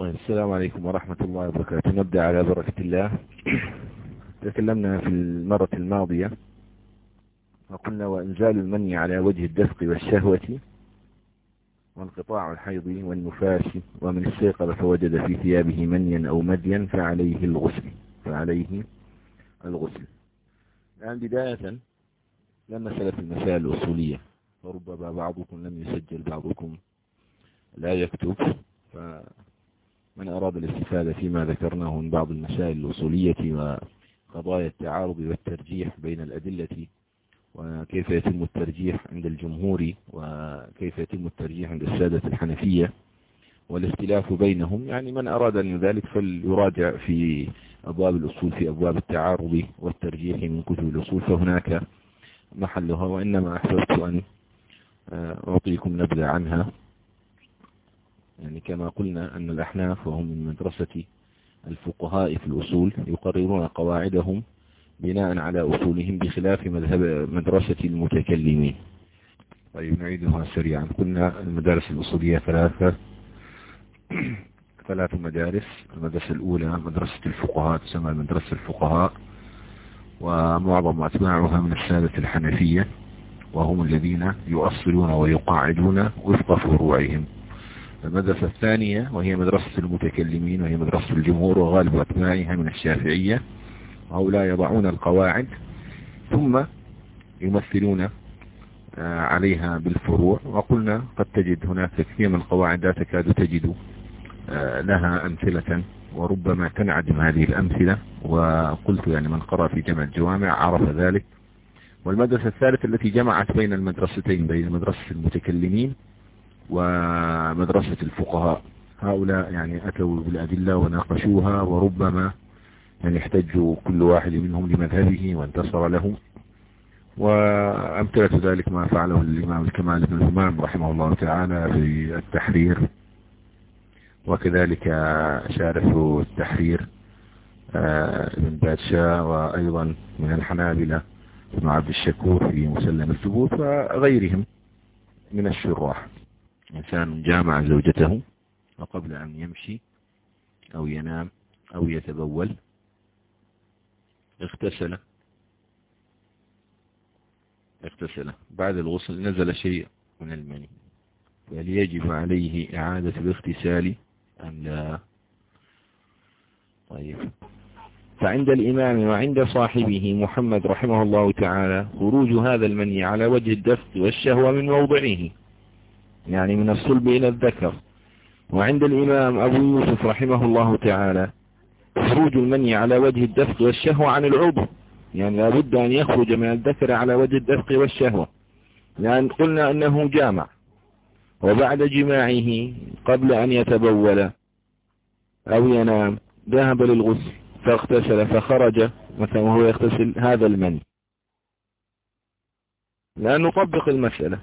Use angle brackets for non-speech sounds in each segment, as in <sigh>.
السلام عليكم ورحمة الله وبركاته. نبدأ على بركة الله. تكلمنا في المرة الماضية وقلنا وإنزال المني على وجه الدفق والشهوة وانقطاع الحيض والنفاس ومن استيقظ فوجد في ثيابه منيا أو مديا فعليه الغسل. فعليه الغسل. الآن بداية لما سلف المسائل الأصولية. وربما بعضكم لم يسجل بعضكم. لا يكتب. فمن أراد الاستفادة فيما ذكرناه من بعض المسائل الأصولية وقضايا التعارض والترجيح بين الأدلة وكيف يتم الترجيح عند الجمهور وكيف يتم الترجيح عند السادة الحنفية والاختلاف بينهم. يعني من أراد أن ذلك فليراجع في أبواب الأصول في أبواب التعارض والترجيح من كتب الأصول. فهناك محلها وإنما أحببت أن أعطيكم نبذة عنها. يعني كما قلنا أن الأحناف وهم من مدرسة الفقهاء في الأصول يقررون قواعدهم بناء على أصولهم بخلاف مذهب مدرسة المتكلمين. طيب نعيدها سريعا. قلنا المدارس الأصولية ثلاثة. ثلاث مدارس. المدرسة الأولى مدرسة الفقهاء تسمى مدرسة الفقهاء ومعظم أتباعها من السادة الحنفية وهم الذين يؤصلون ويقاعدون وفق فروعهم. المدرسة الثانية وهي مدرسة المتكلمين وهي مدرسة الجمهور وغالب أتباعها من الشافعية هؤلاء يضعون القواعد ثم يمثلون عليها بالفروع وقلنا قد تجد هناك كثير من القواعد لا تكاد تجد لها أمثلة وربما تنعدم هذه الأمثلة وقلت يعني من قرأ في جمع الجوامع عرف ذلك. والمدرسة الثالثة التي جمعت بين المدرستين بين مدرسة المتكلمين ومدرسة الفقهاء. هؤلاء يعني أتوا بالأدلة وناقشوها وربما يعني احتجوا كل واحد منهم لمذهبه وانتصر له وأمثلة ذلك ما فعله الإمام الكمال بن الإمام رحمه الله تعالى في التحرير. وكذلك شارح التحرير ابن بادشاه وأيضا من الحنابلة ابن عبد الشكور في مسلم الثبوت وغيرهم من الشراح. إنسان جامع زوجته وقبل أن يمشي أو ينام أو يتبول اغتسل. اغتسل. بعد الغسل نزل شيء من المني. فهل يجب عليه إعادة الاغتسال أم لا؟ طيب. فعند الإمام وعند صاحبه محمد رحمه الله تعالى خروج هذا المني على وجه الدفق والشهوة من موضعه. يعني من الصلب إلى الذكر. وعند الإمام أبو يوسف رحمه الله تعالى خروج المني على وجه الدفق والشهوة عن العضو. يعني لابد أن يخرج من الذكر على وجه الدفق والشهوة. لأن قلنا أنه جامع. وبعد جماعة قبل أن يتبول أو ينام ذهب للغسل فاغتسل فخرج مثلا وهو يغتسل هذا المني. لا نطبق المسألة.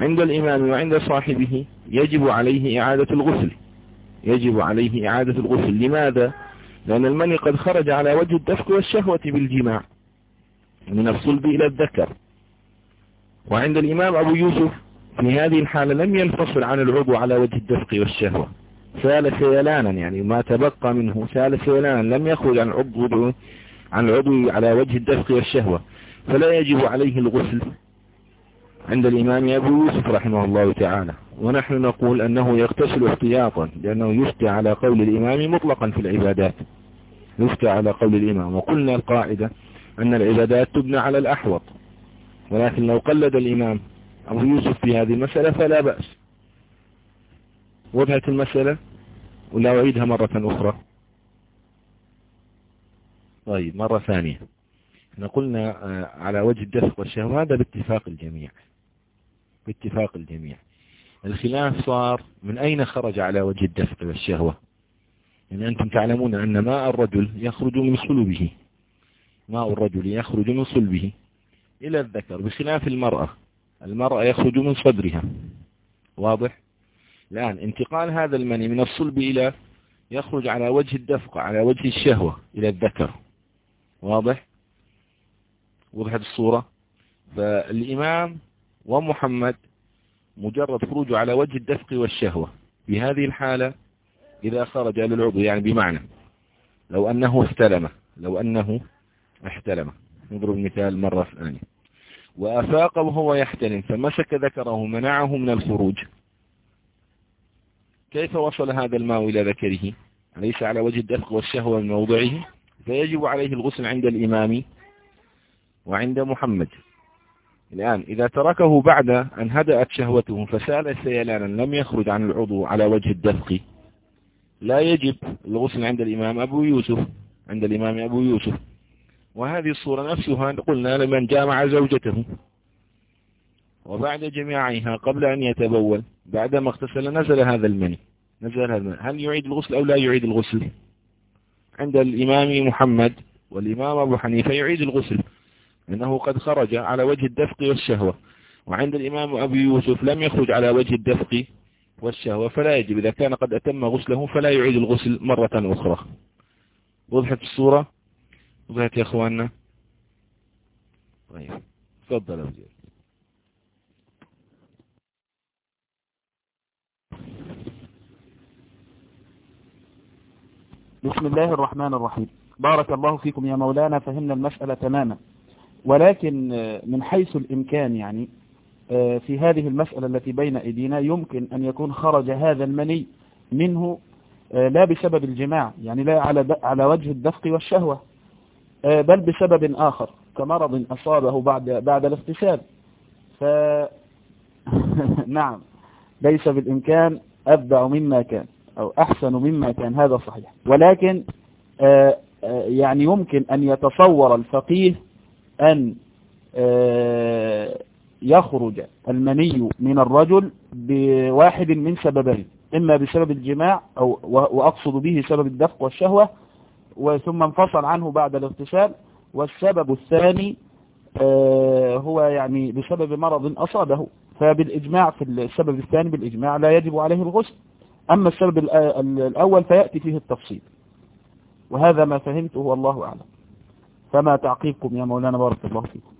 عند الإمام وعند صاحبه يجب عليه إعادة الغسل. يجب عليه إعادة الغسل. لماذا؟ لأن المني قد خرج على وجه الدفق والشهوة بالجماع. من الصلب إلى الذكر. وعند الإمام أبو يوسف في هذه الحالة لم ينفصل عن العضو على وجه الدفق والشهوة. سال سيلانا يعني ما تبقى منه سال سيلانا. لم يخرج عن العضو عن العضو على وجه الدفق والشهوة. فلا يجب عليه الغسل. عند الإمام أبو يوسف رحمه الله تعالى. ونحن نقول أنه يغتسل احتياطا لأنه يفتى على قول الإمام مطلقا في العبادات. يفتى على قول الإمام. وقلنا القاعدة أن العبادات تبنى على الأحوط. ولكن لو قلد الإمام أبو يوسف في هذه المسألة فلا بأس. وضعت المسألة؟ ولا أعيدها مرة أخرى؟ طيب مرة ثانية. إحنا قلنا على وجه الدفق والشهوة هذا باتفاق الجميع. باتفاق الجميع. الخلاف صار من أين خرج على وجه الدفق والشهوة؟ يعني أنتم تعلمون أن ماء الرجل يخرج من صلبه. ماء الرجل يخرج من صلبه. إلى الذكر بخلاف المرأة المرأة يخرج من صدرها. واضح؟ الآن انتقال هذا المني من الصلب إلى يخرج على وجه الدفق على وجه الشهوة إلى الذكر. واضح؟ وضحت الصورة؟ فالإمام ومحمد مجرد خروجه على وجه الدفق والشهوة. في هذه الحالة إذا خرج للعضو يعني بمعنى لو أنه استلم لو أنه احتلم. نضرب مثال مرة ثانية. وأفاق وهو يحتلم فمسك ذكره منعه من الخروج. كيف وصل هذا الماء إلى ذكره؟ أليس على وجه الدفق والشهوة من موضعه؟ فيجب عليه الغسل عند الإمام وعند محمد. الآن إذا تركه بعد أن هدأت شهوته فسأل سيلانا لم يخرج عن العضو على وجه الدفق. لا يجب الغسل عند الإمام أبو يوسف عند الإمام أبو يوسف. وهذه الصورة نفسها قلنا لمن جامع زوجته. وبعد جماعها قبل أن يتبول بعدما اغتسل نزل هذا المني. نزل هذا المني. هل يعيد الغسل أو لا يعيد الغسل؟ عند الإمام محمد والإمام أبو حنيفة يعيد الغسل. إنه قد خرج على وجه الدفق والشهوة. وعند الإمام أبي يوسف لم يخرج على وجه الدفق والشهوة فلا يجب. إذا كان قد أتم غسله فلا يعيد الغسل مرة أخرى. وضحت الصورة؟ وضحت يا أخواننا؟ طيب. تفضل أبو بسم الله الرحمن الرحيم. بارك الله فيكم يا مولانا فهمنا المسألة تماما. ولكن من حيث الإمكان يعني في هذه المسألة التي بين أيدينا يمكن أن يكون خرج هذا المني منه لا بسبب الجماع يعني لا على على وجه الدفق والشهوة بل بسبب آخر كمرض أصابه بعد بعد الاغتسال. ف <laughs> نعم ليس بالإمكان أبدع مما كان أو أحسن مما كان هذا صحيح. ولكن يعني يمكن أن يتصور الفقيه أن يخرج المني من الرجل بواحد من سببين إما بسبب الجماع أو وأقصد به سبب الدفق والشهوة وثم انفصل عنه بعد الاغتسال والسبب الثاني هو يعني بسبب مرض أصابه فبالإجماع في السبب الثاني بالإجماع لا يجب عليه الغسل. أما السبب الأول فيأتي فيه التفصيل. وهذا ما فهمته والله أعلم. فما تعقيبكم يا مولانا بارك الله فيكم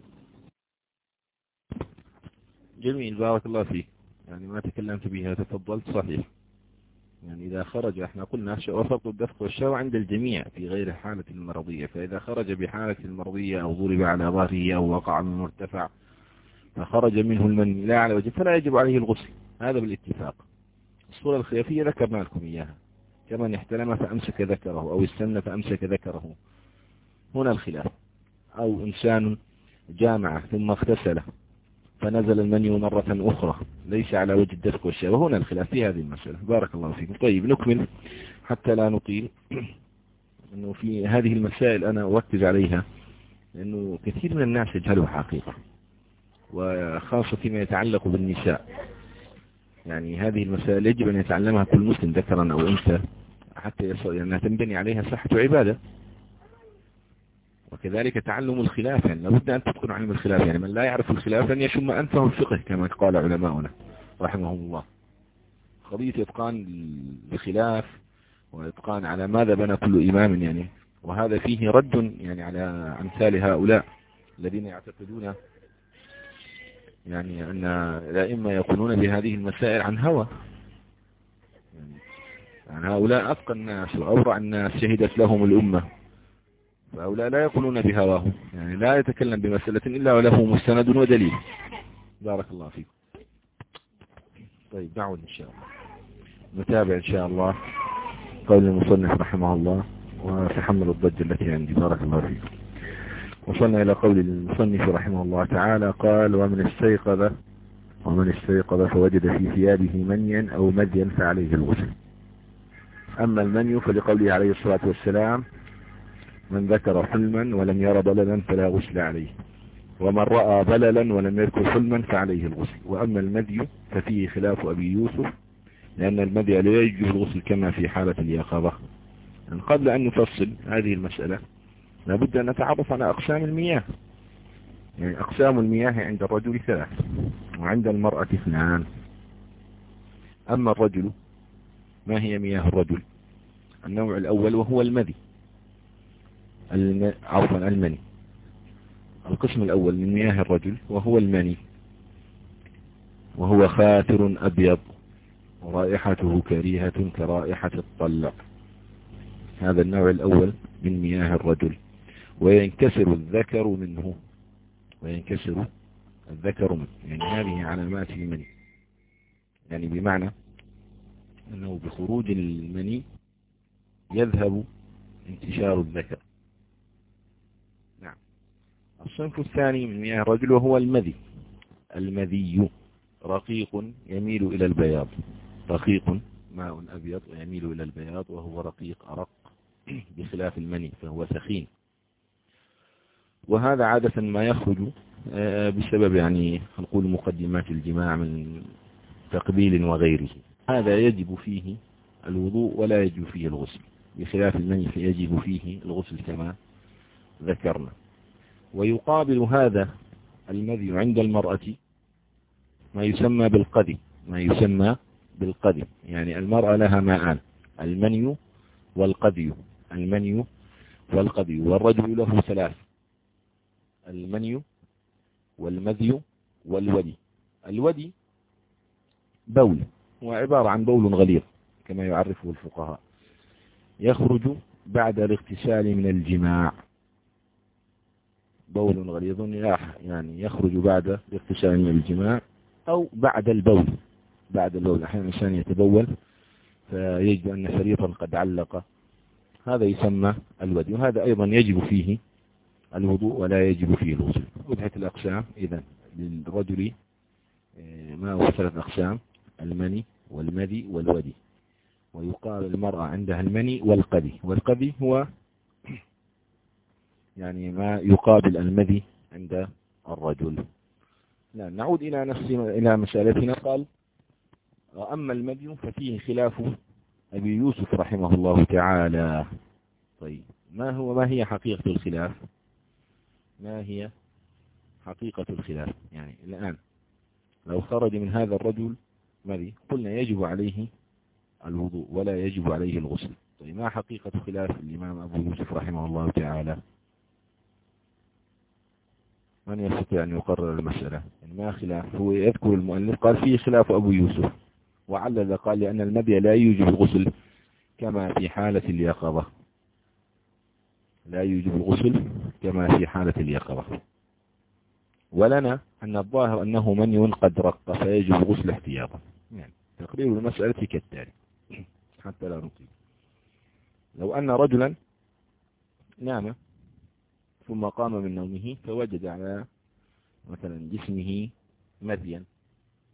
جميل بارك الله فيك. يعني ما تكلمت بها تفضلت صحيح. يعني إذا خرج إحنا قلنا وفرط الدفق والشهوة عند الجميع في غير حالة المرضية فإذا خرج بحالة المرضية أو ضرب على ظهره أو وقع من مرتفع فخرج منه المن لا على وجه فلا يجب عليه الغسل. هذا بالاتفاق. الصورة الخلافية ذكرنا لكم إياها. كمن احتلم فأمسك ذكره أو استنى فأمسك ذكره. هنا الخلاف. أو إنسان جامع ثم اغتسل فنزل المني مرة أخرى ليس على وجه الدفق والشهوة هنا الخلاف في هذه المسألة. بارك الله فيكم. طيب نكمل حتى لا نطيل. <clears throat> أنه في هذه المسائل أنا أركز عليها لأنه كثير من الناس يجهلوا حقيقة وخاصة فيما يتعلق بالنساء. يعني هذه المسائل يجب أن يتعلمها كل مسلم ذكرا أو أنثى حتى يصل أنها تنبني عليها صحة عبادة. وكذلك تعلم الخلاف يعني لابد أن تتقن علم الخلاف. يعني من لا يعرف الخلاف لن يشم أنفه الفقه كما قال علماؤنا رحمهم الله. قضية إتقان الخلاف وإتقان على ماذا بنى كل إمام يعني. وهذا فيه رد يعني على أمثال هؤلاء الذين يعتقدون يعني أن الأئمة يقولون بهذه المسائل عن هوى. يعني هؤلاء أتقى الناس وأورع الناس شهدت لهم الأمة. فهؤلاء لا يقولون بهواهم يعني لا يتكلم بمسألة إلا وله مستند ودليل. بارك الله فيكم طيب نعود إن شاء الله. نتابع إن شاء الله قول المصنف رحمه الله وتحمل الضجة التي عندي. بارك الله فيكم وصلنا إلى قول المصنف رحمه الله تعالى قال ومن استيقظ ومن استيقظ فوجد في ثيابه منيا أو مديا فعليه الغسل. أما المني فلقوله عليه الصلاة والسلام من ذكر حلما ولم ير بللا فلا غسل عليه. ومن رأى بللا ولم يذكر حلما فعليه الغسل. وأما المدي ففيه خلاف أبي يوسف لأن المدي لا يجب الغسل كما في حالة اليقظة. قبل أن نفصل هذه المسألة لابد أن نتعرف على أقسام المياه. يعني أقسام المياه عند الرجل ثلاث وعند المرأة اثنان. أما الرجل ما هي مياه الرجل؟ النوع الأول وهو المدي. الم... عفوا المني. القسم الأول من مياه الرجل وهو المني. وهو خاتر أبيض. رائحته كريهة كرائحة الطلق. هذا النوع الأول من مياه الرجل. وينكسر الذكر منه. وينكسر الذكر منه. يعني هذه علامات المني. يعني بمعنى أنه بخروج المني يذهب انتشار الذكر. الصنف الثاني من مياه الرجل وهو المذي. المذي رقيق يميل إلى البياض. رقيق ماء أبيض يميل إلى البياض وهو رقيق أرق <clears throat> بخلاف المني فهو سخين. وهذا عادة ما يخرج آه، بسبب يعني نقول مقدمات الجماع من تقبيل وغيره. هذا يجب فيه الوضوء ولا يجب فيه الغسل. بخلاف المني فيجب فيه الغسل كما ذكرنا. ويقابل هذا المذي عند المرأة ما يسمى بالقدي ما يسمى بالقدي. يعني المرأة لها ماءان المني والقدي المني والقدي. والرجل له ثلاث المني والمذي والودي. الودي بول هو عبارة عن بول غليظ كما يعرفه الفقهاء. يخرج بعد الاغتسال من الجماع. بول غليظ يعني يخرج بعد الاغتسال من الجماع أو بعد البول. بعد البول. أحيانا الإنسان يتبول فيجد أن شريطا قد علق. هذا يسمى الودي. وهذا أيضا يجب فيه الوضوء ولا يجب فيه الغسل. وضحت الأقسام. إذا للرجل آه، ما هو ثلاث أقسام المني والمدي والودي. ويقال المرأة عندها المني والقدي والقدي هو يعني ما يقابل المدي عند الرجل. لا نعود إلى نفس إلى مسألتنا. قال وأما المدي ففيه خلاف أبي يوسف رحمه الله تعالى. طيب ما هو ما هي حقيقة الخلاف؟ ما هي حقيقة الخلاف؟ يعني الآن لو خرج من هذا الرجل مذي قلنا يجب عليه الوضوء ولا يجب عليه الغسل. طيب ما حقيقة خلاف الإمام أبو يوسف رحمه الله تعالى؟ من يستطيع أن يقرر المسألة؟ يعني ما خلاف هو يذكر المؤلف قال فيه خلاف أبو يوسف وعلل قال لأن المذي لا يوجب الغسل كما في حالة اليقظة. لا يوجب الغسل كما في حالة اليقظة. ولنا أن الظاهر أنه من قد رق فيجب الغسل احتياطا. يعني تقرير المسألة كالتالي حتى لا نطيل. لو أن رجلا نام ثم قام من نومه فوجد على مثلا جسمه مذيا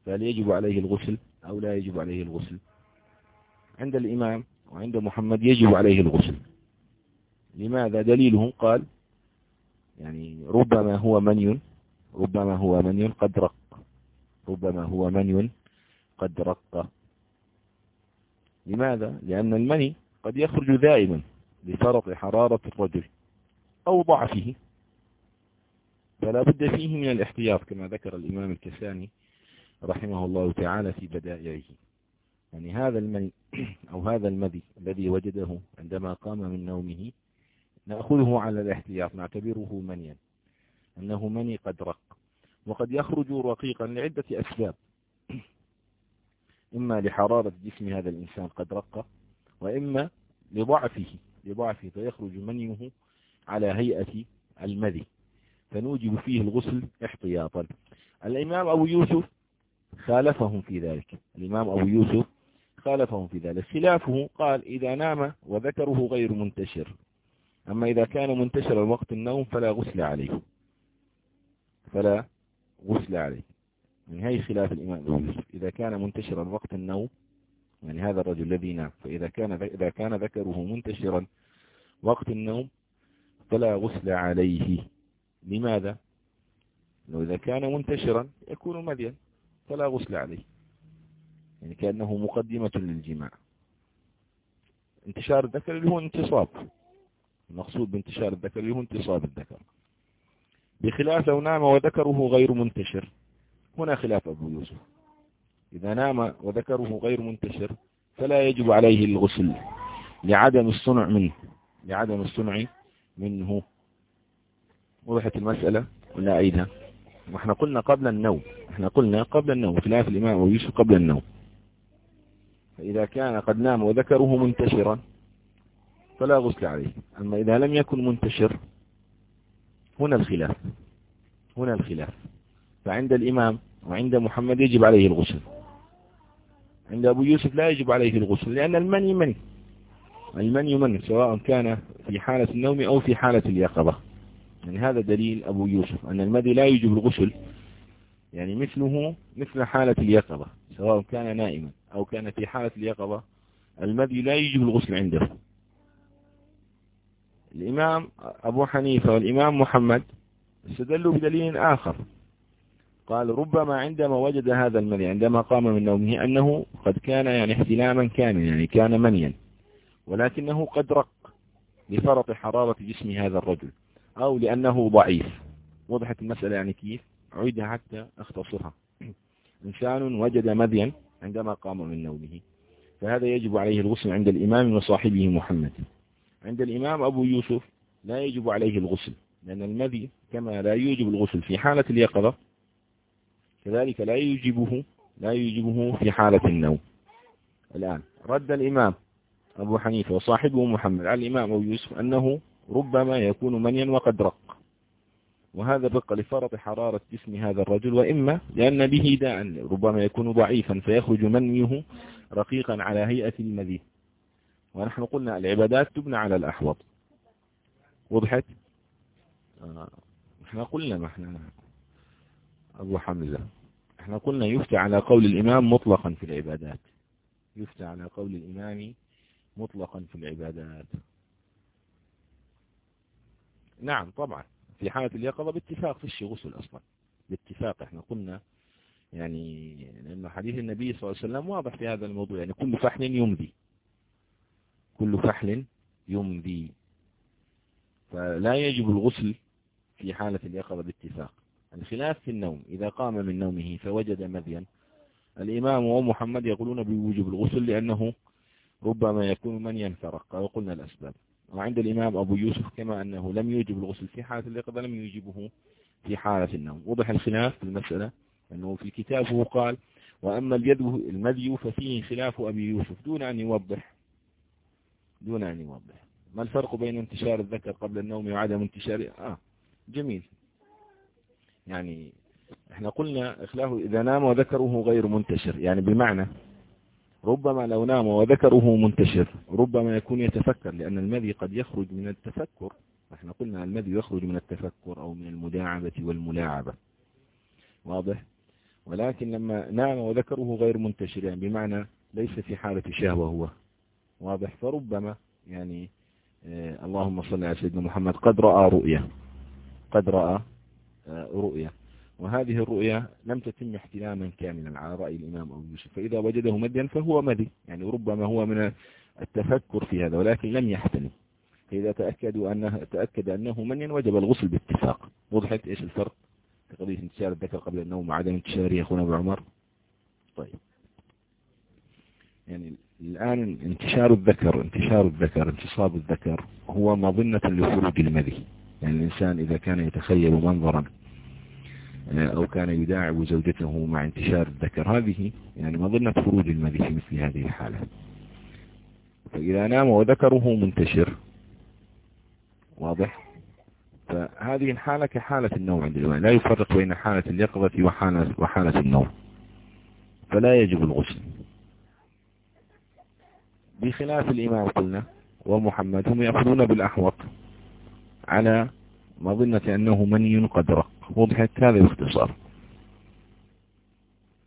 فهل يجب عليه الغسل أو لا يجب عليه الغسل؟ عند الإمام وعند محمد يجب عليه الغسل. لماذا دليلهم قال يعني ربما هو مني ربما هو مني قد رق ربما هو مني قد رق. لماذا؟ لأن المني قد يخرج دائما لفرط حرارة الرجل. أو ضعفه. فلا بد فيه من الاحتياط كما ذكر الإمام الكساني رحمه الله تعالى في بدائعه. يعني هذا المني <clears throat> أو هذا المذي الذي وجده عندما قام من نومه نأخذه على الاحتياط نعتبره منيا. أنه مني قد رق. وقد يخرج رقيقا لعدة أسباب. <clears throat> إما لحرارة جسم هذا الإنسان قد رق وإما لضعفه لضعفه فيخرج منيه على هيئة المذي. فنوجب فيه الغسل احتياطا. الإمام أبو يوسف خالفهم في ذلك. الإمام أبو يوسف خالفهم في ذلك. خلافه قال إذا نام وذكره غير منتشر. أما إذا كان منتشرا وقت النوم فلا غسل عليه. فلا غسل عليه. من هي خلاف الإمام أبو يوسف. إذا كان منتشرا وقت النوم يعني هذا الرجل الذي نام. فإذا كان إذا كان ذكره منتشرا وقت النوم فلا غسل عليه. لماذا؟ لو إذا كان منتشرا يكون مذيا فلا غسل عليه. يعني كأنه مقدمة للجماع. انتشار الذكر اللي هو انتصاب. المقصود بانتشار الذكر اللي هو انتصاب الذكر. بخلاف لو نام وذكره غير منتشر. هنا خلاف أبو يوسف. إذا نام وذكره غير منتشر فلا يجب عليه الغسل لعدم الصنع منه. لعدم الصنع منه. وضحت المسألة ولا أعيدها وإحنا قلنا قبل النوم. إحنا قلنا قبل النوم. خلاف الإمام أبو يوسف قبل النوم. فإذا كان قد نام وذكره منتشرا فلا غسل عليه. أما إذا لم يكن منتشر هنا الخلاف. هنا الخلاف. فعند الإمام وعند محمد يجب عليه الغسل. عند أبو يوسف لا يجب عليه الغسل لأن المني مني. المني مني سواء كان في حالة النوم أو في حالة اليقظة. يعني هذا دليل أبو يوسف أن المدي لا يجب الغسل. يعني مثله مثل حالة اليقظة سواء كان نائما أو كان في حالة اليقظة المدي لا يجب الغسل عنده. الإمام أبو حنيفة والإمام محمد استدلوا بدليل آخر. قال ربما عندما وجد هذا المني عندما قام من نومه أنه قد كان يعني احتلاما كاملا يعني كان منيا. ولكنه قد رق لفرط حرارة جسم هذا الرجل أو لأنه ضعيف. وضحت المسألة يعني كيف؟ عيدها حتى أختصرها. <clears throat> إنسان وجد مذيا عندما قام من نومه فهذا يجب عليه الغسل عند الإمام وصاحبه محمد. عند الإمام أبو يوسف لا يجب عليه الغسل لأن المذي كما لا يوجب الغسل في حالة اليقظة كذلك لا يوجبه لا يوجبه في حالة النوم. الآن رد الإمام أبو حنيفة وصاحبه محمد على الإمام أبو يوسف أنه ربما يكون منيا وقد رق. وهذا بقى لفرط حرارة جسم هذا الرجل وإما لأن به داء ربما يكون ضعيفا فيخرج منيه رقيقا على هيئة المذي ونحن قلنا العبادات تبنى على الأحوط. وضحت؟ آه. إحنا قلنا ما إحنا أبو حمزة إحنا قلنا يفتى على قول الإمام مطلقا في العبادات. يفتى على قول الإمام مطلقا في العبادات. نعم طبعا. في حالة اليقظة باتفاق في غسل أصلا. باتفاق إحنا قلنا يعني لأن حديث النبي صلى الله عليه وسلم واضح في هذا الموضوع. يعني كل فحل يمضي. كل فحل يمضي. فلا يجب الغسل في حالة اليقظة باتفاق. الخلاف في النوم. إذا قام من نومه فوجد مذيا. الإمام ومحمد يقولون بوجوب الغسل لأنه ربما يكون من ينفرق وقلنا الأسباب. وعند الإمام أبو يوسف كما أنه لم يوجب الغسل في حالة اليقظة لم يوجبه في حالة النوم. وضح الخلاف في المسألة أنه في كتابه قال وأما اليد المذي ففيه خلاف أبي يوسف. دون أن يوضح دون أن يوضح. ما الفرق بين انتشار الذكر قبل النوم وعدم انتشاره آه جميل. يعني إحنا قلنا إخلاه إذا نام وذكره غير منتشر. يعني بمعنى ربما لو نام وذكره منتشر ربما يكون يتفكر لأن المذي قد يخرج من التفكر إحنا قلنا المذي يخرج من التفكر أو من المداعبة والملاعبة. واضح؟ ولكن لما نام وذكره غير منتشر يعني بمعنى ليس في حالة شهوة هو. واضح؟ فربما يعني آه اللهم صل على سيدنا محمد قد رأى رؤية. قد رأى آه رؤية. وهذه الرؤيا لم تتم احتلاما كاملا على رأي الإمام أبو يوسف. فإذا وجده مديا فهو مدي يعني ربما هو من التفكر في هذا ولكن لم يحتلم فإذا تأكدوا أنه تأكد أنه من وجب الغسل باتفاق. وضحت إيش الفرق؟ قضية انتشار الذكر قبل النوم وعدم انتشاره يا أخونا أبو عمر. طيب. يعني الآن انتشار الذكر انتشار الذكر انتصاب الذكر هو مظنة لخروج المذي. يعني الإنسان إذا كان يتخيل منظرا أو كان يداعب زوجته مع انتشار الذكر. هذه يعني مظنة خروج المذي في مثل هذه الحالة. فإذا نام وذكره منتشر. واضح؟ فهذه الحالة كحالة النوم عند الإمام لا يفرق بين حالة اليقظة وحالة, وحالة النوم. فلا يجب الغسل. بخلاف الإمام قلنا ومحمد هم يأخذون بالأحوط على مظنة أنه مني قد رق وضحت هذا باختصار.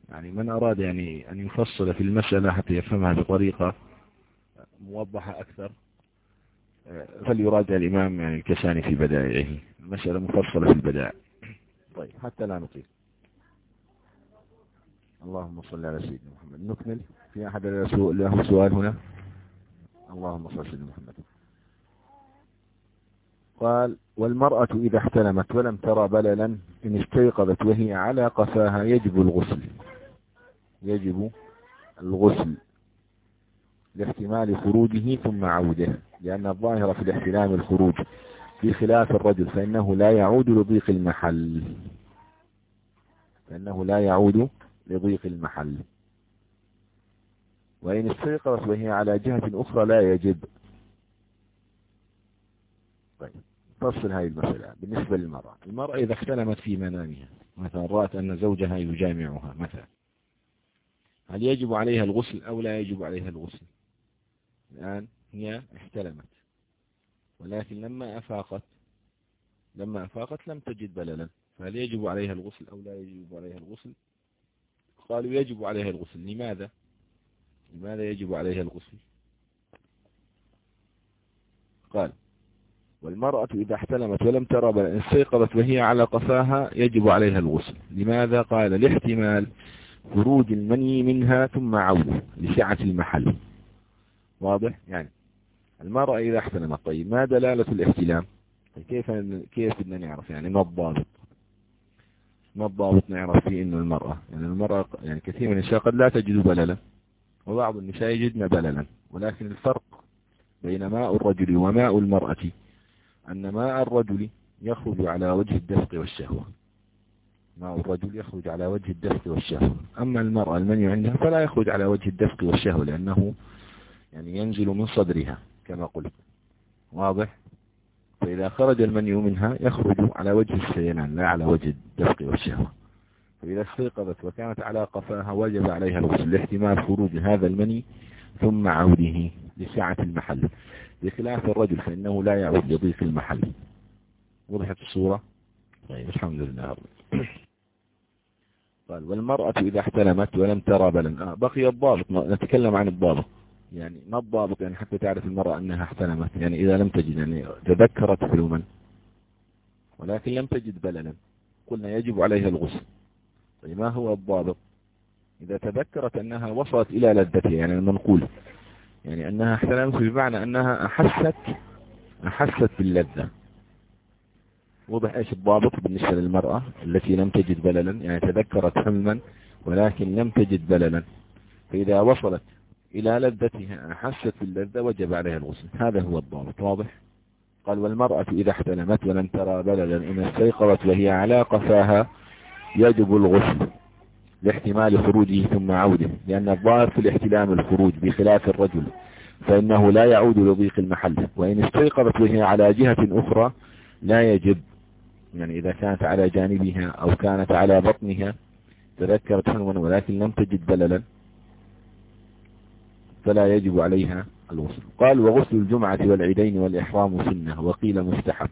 يعني من أراد يعني أن يفصل في المسألة حتى يفهمها بطريقة موضحة أكثر فليراجع الإمام يعني الكساني في بدائعه. المسألة مفصلة في البدائع. طيب حتى لا نطيل. اللهم صل على سيدنا محمد. نكمل. في أحد له سؤال هنا؟ اللهم صل على سيدنا محمد. قال والمرأة إذا احتلمت ولم ترى بللا إن استيقظت وهي على قفاها يجب الغسل. يجب الغسل لاحتمال خروجه ثم عودة لأن الظاهر في الاحتلام الخروج في خلاف الرجل فإنه لا يعود لضيق المحل. فإنه لا يعود لضيق المحل. وإن استيقظت وهي على جهة أخرى لا يجب. طيب فصل هذه المسألة بالنسبة للمرأة. المرأة إذا احتلمت في منامها مثلا رأت أن زوجها يجامعها مثلا هل يجب عليها الغسل أو لا يجب عليها الغسل؟ الآن هي احتلمت ولكن لما أفاقت لما أفاقت لم تجد بللا. فهل يجب عليها الغسل أو لا يجب عليها الغسل؟ قالوا يجب عليها الغسل. لماذا؟ لماذا يجب عليها الغسل؟ قال والمرأة إذا احتلمت ولم ترى بل استيقظت وهي على قفاها يجب عليها الغسل. لماذا قال؟ لاحتمال خروج المني منها ثم عوده لسعة المحل. واضح؟ يعني المرأة إذا احتلمت طيب ما دلالة الاحتلام؟ طيب كيف كيف بدنا نعرف؟ يعني ما الضابط؟ ما الضابط نعرف فيه إنه المرأة؟ يعني المرأة يعني كثير من النساء قد لا تجد بللا. وبعض النساء يجدن بللا. ولكن الفرق بين ماء الرجل وماء المرأة. أن ماء الرجل يخرج على وجه الدفق والشهوة. ماء الرجل يخرج على وجه الدفق والشهوة. أما المرأة المني عندها فلا يخرج على وجه الدفق والشهوة لأنه يعني ينزل من صدرها كما قلت. واضح؟ فإذا خرج المني منها يخرج على وجه السيلان لا على وجه الدفق والشهوة. فإذا استيقظت وكانت على قفاها وجب عليها الغسل لاحتمال خروج هذا المني ثم عوده لسعة المحل. بخلاف الرجل فإنه لا يعود لضيق المحل. وضحت الصورة؟ طيب الحمد لله قال والمرأة إذا احتلمت ولم ترى بلن. آه بقي الضابط نتكلم عن الضابط. يعني ما الضابط؟ يعني حتى تعرف المرأة أنها احتلمت يعني إذا لم تجد يعني تذكرت حلما. ولكن لم تجد بللا قلنا يجب عليها الغسل. طيب ما هو الضابط؟ إذا تذكرت أنها وصلت إلى لذتها يعني المنقول. يعني أنها احتلمت بمعنى أنها أحست أحست باللذة. وضح إيش الضابط بالنسبة للمرأة التي لم تجد بللا يعني تذكرت حلما ولكن لم تجد بللا. فإذا وصلت إلى لذتها أحست باللذة وجب عليها الغسل. هذا هو الضابط واضح؟ قال والمرأة إذا احتلمت ولم ترى بللا إن استيقظت وهي على قفاها يجب الغسل. لاحتمال خروجه ثم عوده لأن الظاهر في الاحتلام الخروج بخلاف الرجل فإنه لا يعود لضيق المحل وإن استيقظت وهي على جهة أخرى لا يجب. يعني إذا كانت على جانبها أو كانت على بطنها تذكرت حلما ولكن لم تجد بللا فلا يجب عليها الغسل قال وغسل الجمعة والعيدين والإحرام سنة. وقيل مستحب.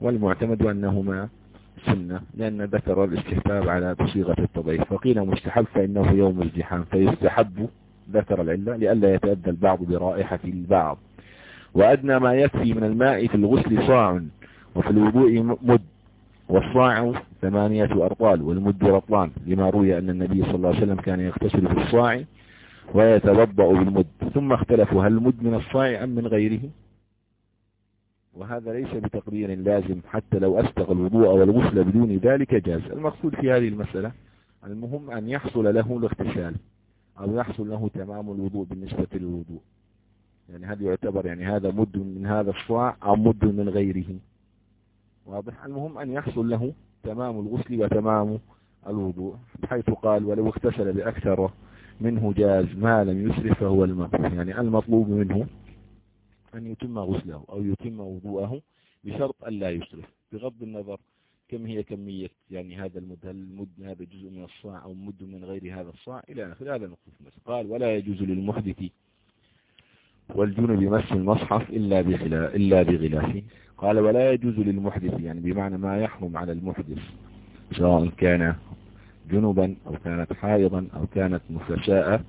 والمعتمد أنهما سنة لأن ذكر الاستحباب على بصيغة التضعيف فقيل مستحب فإنه يوم الزحام فيستحب ذكر العلة لئلا يتأذى البعض برائحة البعض. وأدنى ما يكفي من الماء في الغسل صاع وفي الوضوء مد. والصاع ثمانية أرطال والمد رطلان لما روي أن النبي صلى الله عليه وسلم كان يغتسل في الصاع ويتوضأ بالمد. ثم اختلفوا هل المد من الصاع أم من غيره؟ وهذا ليس بتقرير لازم حتى لو أسبغ الوضوء والغسل بدون ذلك جاز. المقصود في هذه المسألة المهم أن يحصل له الاغتسال أو يحصل له تمام الوضوء بالنسبة للوضوء. يعني هذا يعتبر يعني هذا مد من هذا الصاع أو مد من غيره. واضح؟ المهم أن يحصل له تمام الغسل وتمام الوضوء بحيث قال ولو اغتسل بأكثر منه جاز ما لم يسرف فهو المطلوب. يعني المطلوب منه أن يتم غسله أو يتم وضوءه بشرط أن لا يسرف بغض النظر كم هي كمية يعني هذا المد هل المد هذا جزء من الصاع أو مد من غير هذا الصاع إلى آخر هذا نقطة بس. قال ولا يجوز للمحدث والجنب مس المصحف إلا بغلا إلا بغلافه قال ولا يجوز للمحدث يعني بمعنى ما يحرم على المحدث سواء كان جنبا أو كانت حائضا أو كانت مفشاء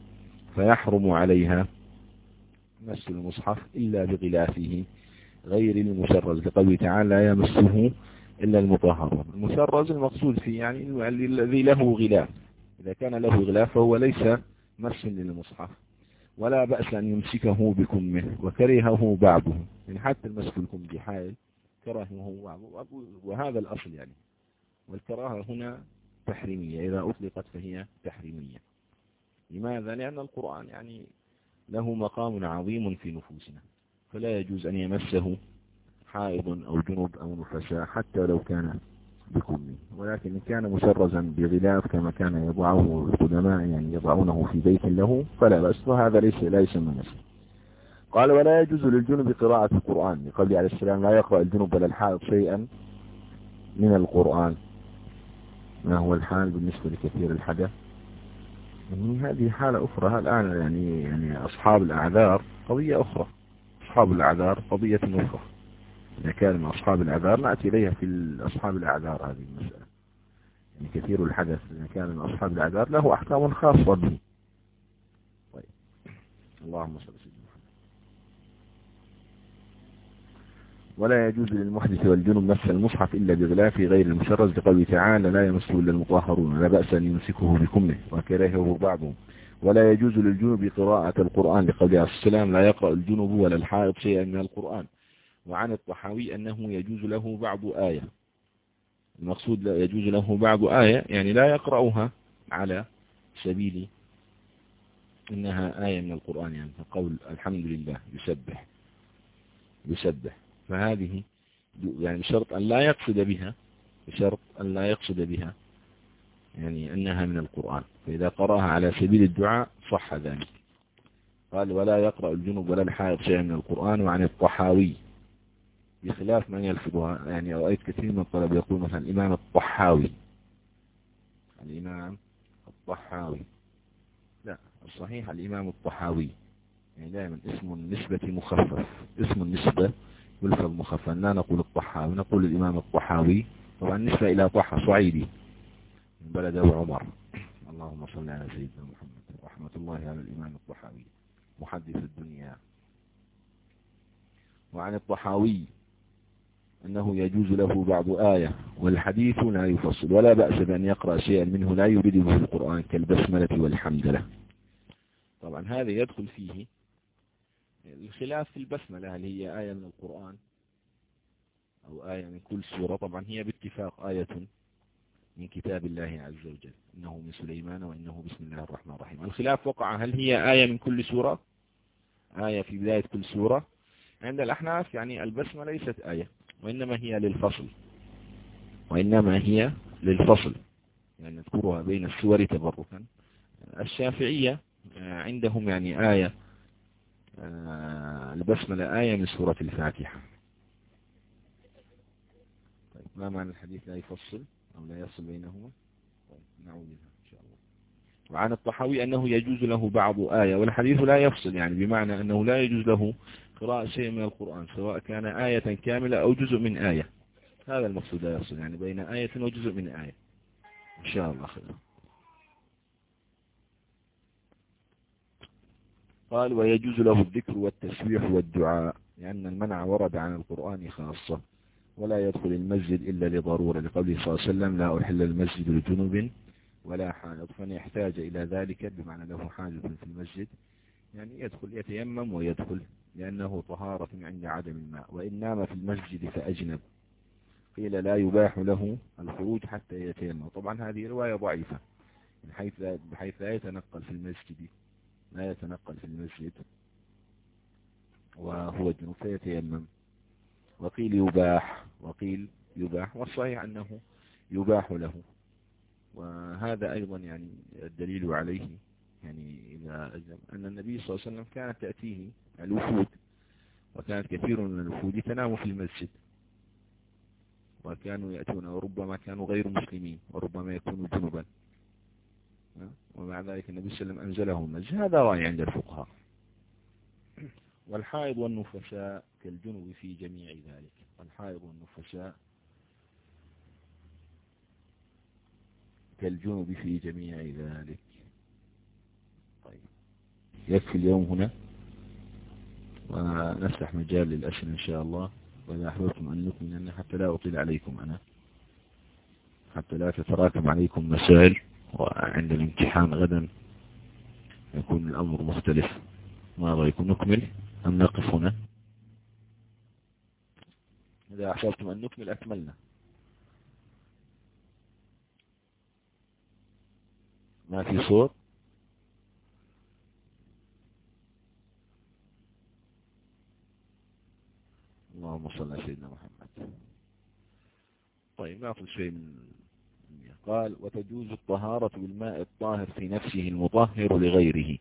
فيحرم عليها مس المصحف إلا بغلافه غير المشرز. لقوله تعالى لا يمسه إلا المطهرون المشرز المقصود فيه يعني الذي له غلاف. إذا كان له غلاف فهو ليس مس للمصحف. ولا بأس أن يمسكه بكمه وكرهه بعضه. يعني حتى المسك الكم بحائل كرهه بعضه. وهذا الأصل يعني. والكراهة هنا تحريمية. إذا أطلقت فهي تحريمية. لماذا؟ لأن القرآن يعني له مقام عظيم في نفوسنا. فلا يجوز أن يمسه حائض أو جنوب أو نفساء حتى لو كان بكمه ولكن إن كان مشرزا بغلاف كما كان يضعه القدماء يعني يضعونه في بيت له فلا بأس. وهذا ليس لا يسمى نسل قال ولا يجوز للجنب قراءة القرآن. لقول عليه السلام لا يقرأ الجنب ولا الحائط شيئا من القرآن. ما هو الحال بالنسبة لكثير الحدث؟ يعني هذه حالة أخرى الآن يعني يعني أصحاب الأعذار قضية أخرى. أصحاب الأعذار قضية أخرى. إذا كان من أصحاب الأعذار نأتي إليها في أصحاب الأعذار هذه المسألة. يعني كثير الحدث إذا كان من أصحاب الأعذار له أحكام خاصة به. طيب. اللهم صل وسلم. ولا يجوز للمحدث والجنب مس المصحف إلا بغلاف غير المشرز لقوله تعالى لا يمسه إلا المطهرون لا بأس أن يمسكه بكمه وكرهه بعضهم. ولا يجوز للجنب قراءة القرآن لقوله عليه السلام لا يقرأ الجنب ولا الحائط شيئا من القرآن. وعن الطحاوي أنه يجوز له بعض آية. المقصود لا يجوز له بعض آية يعني لا يقرأها على سبيل إنها آية من القرآن يعني قول الحمد لله يسبح يسبح. فهذه يعني بشرط أن لا يقصد بها بشرط أن لا يقصد بها يعني أنها من القرآن. فإذا قرأها على سبيل الدعاء صح ذلك. قال ولا يقرأ الجنوب ولا الحائط شيئا من القرآن وعن الطحاوي. بخلاف من يلفظها يعني رأيت كثير من الطلب يقول مثلا الإمام الطحاوي. الإمام الطحاوي. لا الصحيح الإمام الطحاوي. يعني دائما اسم النسبة مخفف اسم النسبة يلفظ مخفف لا نقول الطحاوي. نقول الإمام الطحاوي. طبعا نسبة إلى طحا صعيدي. من بلد أبو عمر. اللهم صل على سيدنا محمد. رحمة الله على الإمام الطحاوي. محدث الدنيا. وعن الطحاوي أنه يجوز له بعض آية والحديث لا يفصل. ولا بأس بأن يقرأ شيئا منه. لا يريد به القرآن كالبسملة والحمدلة طبعا هذا يدخل فيه الخلاف في البسملة هل هي آية من القرآن أو آية من كل سورة؟ طبعا هي باتفاق آية من كتاب الله عز وجل إنه من سليمان وإنه بسم الله الرحمن الرحيم. الخلاف وقع هل هي آية من كل سورة؟ آية في بداية كل سورة. عند الأحناف يعني البسمة ليست آية وإنما هي للفصل وإنما هي للفصل يعني نذكرها بين السور تبركا. الشافعية عندهم يعني آية البسملة آية من سورة الفاتحة. طيب ما معنى الحديث لا يفصل أو لا يصل بينهما؟ طيب نعود إن شاء الله. وعن الطحاوي أنه يجوز له بعض آية والحديث لا يفصل يعني بمعنى أنه لا يجوز له قراءة شيء من القرآن سواء كان آية كاملة أو جزء من آية. هذا المقصود لا يفصل يعني بين آية وجزء من آية. إن شاء الله خير. قال ويجوز له الذكر والتسبيح والدعاء لأن المنع ورد عن القرآن خاصة ولا يدخل المسجد إلا لضرورة لقوله صلى الله عليه وسلم لا أحل المسجد لجنوب ولا حائض فمن يحتاج إلى ذلك بمعنى له حاجة في المسجد يعني يدخل يتيمم ويدخل لأنه طهارة عند عدم الماء وإن نام في المسجد فأجنب. قيل لا يباح له الخروج حتى يتيمم. طبعا هذه رواية ضعيفة لا, بحيث لا يتنقل في المسجد. لا يتنقل في المسجد وهو جنوب فيتيمم وقيل يباح وقيل يباح والصحيح أنه يباح له. وهذا أيضا يعني الدليل عليه. يعني إذا أن النبي صلى الله عليه وسلم كانت تأتيه الوفود وكانت كثير من الوفود تنام في المسجد. وكانوا يأتون وربما كانوا غير مسلمين وربما يكونوا جنبا. ومع ذلك النبي صلى الله عليه وسلم أنزله المسجد. هذا رأي عند الفقهاء. والحائض والنفساء كالجنب في جميع ذلك. الحائض والنفساء كالجنب في جميع ذلك. طيب. يكفي اليوم هنا. ونفتح مجال للأسئلة إن شاء الله. وإذا أحببتم أن نكمل حتى لا أطيل عليكم أنا. حتى لا تتراكم عليكم مسائل. وعند الامتحان غدا يكون الأمر مختلف. ما رأيكم نكمل أم نقف هنا؟ إذا أحببتم أن نكمل أكملنا. ما في صوت؟ اللهم صل على سيدنا محمد. طيب نأخذ شيء من قال وتجوز الطهارة بالماء الطاهر في نفسه المطهر لغيره.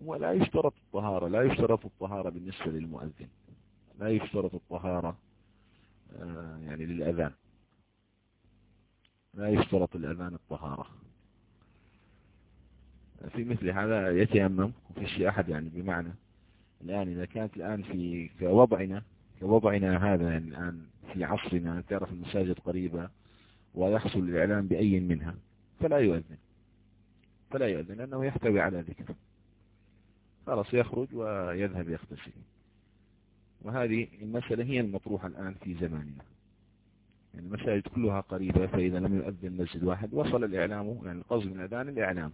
ولا يشترط الطهارة لا يشترط الطهارة بالنسبة للمؤذن. لا يشترط الطهارة آه، يعني للأذان. لا يشترط الأذان الطهارة. في مثل هذا يتيمم وفي شيء أحد يعني بمعنى. الآن إذا كانت الآن في كوضعنا كوضعنا هذا يعني الآن في عصرنا تعرف المساجد قريبة ويحصل الإعلام بأي منها. فلا يؤذن. فلا يؤذن لأنه يحتوي على ذكر. خلاص يخرج ويذهب يغتسل. وهذه المسألة هي المطروحة الآن في زماننا. يعني المساجد كلها قريبة فإذا لم يؤذن مسجد واحد وصل الإعلام يعني القصد من أذان الإعلام.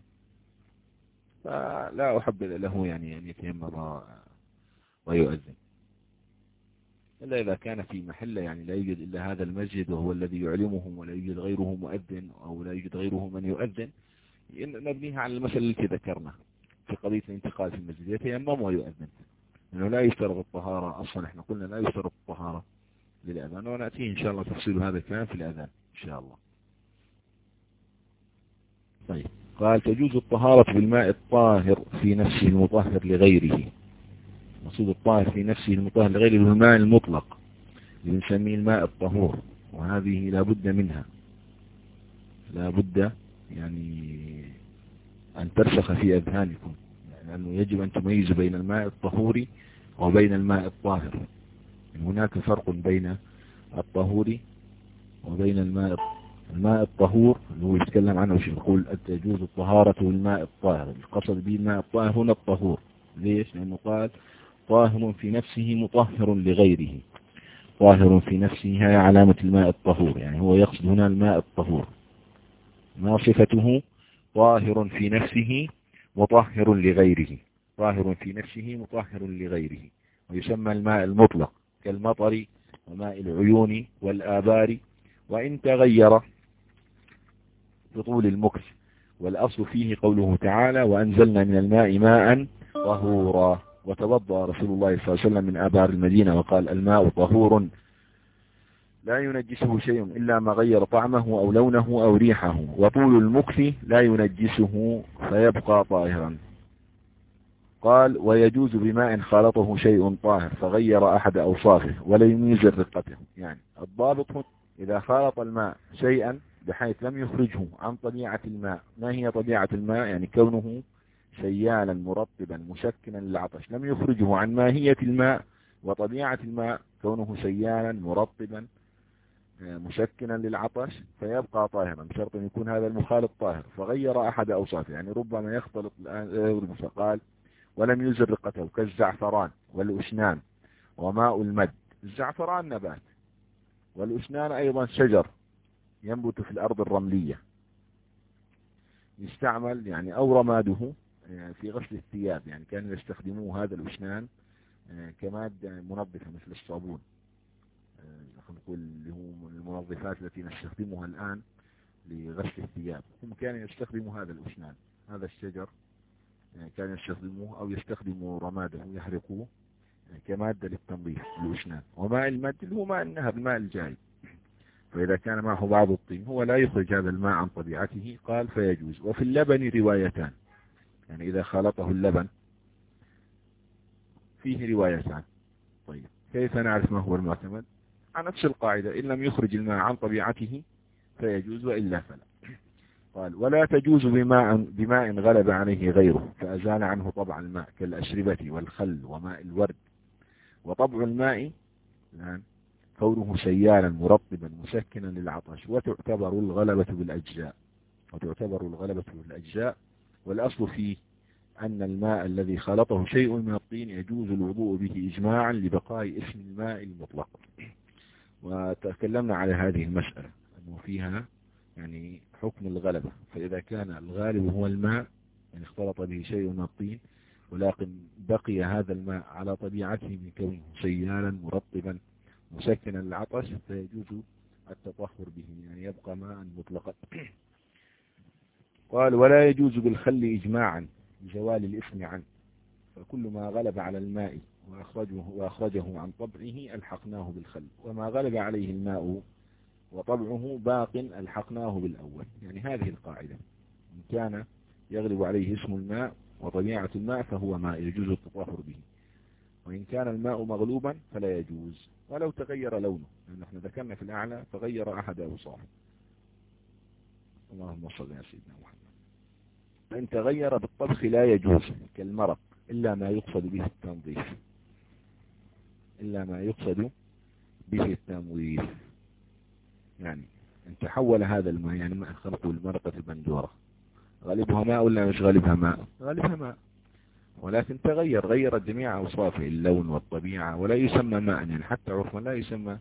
فلا أحب له يعني أن يتيمم ويؤذن. إلا إذا كان في محلة يعني لا يوجد إلا هذا المسجد وهو الذي يعلمهم ولا يوجد غيره مؤذن أو لا يوجد غيره من يؤذن نبنيها على المسألة التي ذكرنا في قضية الانتقال في المسجد يتيمم ويؤذن. لأنه لا يشترط الطهارة أصلا إحنا قلنا لا يشترط الطهارة للأذان ونأتيه إن شاء الله تفصيل هذا الكلام في الأذان إن شاء الله. طيب قال تجوز الطهارة بالماء الطاهر في نفسه المطهر لغيره. مقصود الطاهر في نفسه المطهر لغيره الماء المطلق اللي الماء الطهور وهذه لا بد منها. لا بد يعني أن ترسخ في أذهانكم لأنه يجب أن تميزوا بين الماء الطهوري وبين الماء الطاهر. هناك فرق بين الطهور وبين الماء الماء الطهور اللي هو يتكلم عنه وش يقول تجوز الطهارة بالماء الطاهر. القصد به الماء الطاهر هنا الطهور. ليش؟ لأنه قال طاهر في نفسه مطهر لغيره. طاهر في نفسه هي علامة الماء الطهور يعني هو يقصد هنا الماء الطهور. ما صفته؟ طاهر في نفسه مطهر لغيره. طاهر في نفسه مطهر لغيره. ويسمى الماء المطلق كالمطر وماء العيون والآبار. وإن تغير بطول المكس والأصل فيه قوله تعالى وأنزلنا من الماء ماء طهورا. وتوضأ رسول الله صلى الله عليه وسلم من آبار المدينة وقال الماء طهور لا ينجسه شيء إلا ما غير طعمه أو لونه أو ريحه. وطول المكث لا ينجسه فيبقى طاهرا. قال ويجوز بماء خالطه شيء طاهر فغير أحد أوصافه ولا يميز رقته يعني الضابط إذا خالط الماء شيئا بحيث لم يخرجه عن طبيعة الماء. ما هي طبيعة الماء؟ يعني كونه سيالا مرطبا مشكنا للعطش لم يخرجه عن ماهية الماء وطبيعة الماء كونه سيالا مرطبا آه، مشكنا للعطش فيبقى طاهرا بشرط أن يكون هذا المخالط طاهر. فغير أحد أوصافه يعني ربما يختلط الآن فقال ولم يزر رقته كالزعفران والأشنان وماء المد. الزعفران نبات والأشنان أيضا شجر ينبت في الأرض الرملية. يستعمل يعني أو رماده في غسل الثياب يعني كانوا يستخدموه هذا الأشنان آه، كمادة منظفة مثل الصابون. آه، خلينا نقول اللي هو المنظفات التي نستخدمها الآن لغسل الثياب. هم كانوا يستخدموا هذا الأشنان هذا الشجر كانوا يستخدموه أو يستخدموا رماده يحرقوه كمادة للتنظيف الأشنان وماء المد اللي هو ماء النهر الماء الجاري فإذا كان معه بعض الطين هو لا يخرج هذا الماء عن طبيعته قال فيجوز. وفي اللبن روايتان. يعني إذا خلطه اللبن فيه روايتان طيب. كيف نعرف ما هو المعتمد؟ عن نفس القاعدة. إن لم يخرج الماء عن طبيعته فيجوز وإلا فلا. قال ولا تجوز بماء, بماء غلب عليه غيره فأزال عنه طبع الماء كالأشربة والخل وماء الورد. وطبع الماء الآن كونه سيالا مرطبا مسكنا للعطش وتعتبر الغلبة بالأجزاء. وتعتبر الغلبة بالأجزاء والأصل فيه أن الماء الذي خلطه شيء من الطين يجوز الوضوء به إجماعا لبقاء اسم الماء المطلق. وتكلمنا على هذه المسألة أنه فيها يعني حكم الغلبة. فإذا كان الغالب هو الماء يعني اختلط به شيء من الطين ولكن بقي هذا الماء على طبيعته من كونه سيالا مرطبا مسكنا للعطش فيجوز التطهر به يعني يبقى ماء مطلقا. قال ولا يجوز بالخل إجماعا لزوال الإثم عنه. فكل ما غلب على الماء وأخرجه, وأخرجه عن طبعه ألحقناه بالخل. وما غلب عليه الماء وطبعه باق ألحقناه بالأول. يعني هذه القاعدة. إن كان يغلب عليه اسم الماء وطبيعة الماء فهو ماء يجوز التطهر به. وإن كان الماء مغلوبا فلا يجوز. ولو تغير لونه. لأن إحنا ذكرنا في الأعلى تغير أحد أوصافه. اللهم صل على سيدنا محمد. فإن تغير بالطبخ لا يجوز كالمرق إلا ما يقصد به التنظيف. إلا ما يقصد به التنظيف. يعني إن تحول هذا الماء يعني ما خلقوا المرقة البندورة. غالبها ماء ولا مش غالبها ماء؟ غالبها ماء. ولكن تغير غير جميع أوصافه اللون والطبيعة ولا يسمى ماء يعني حتى عرفا لا يسمى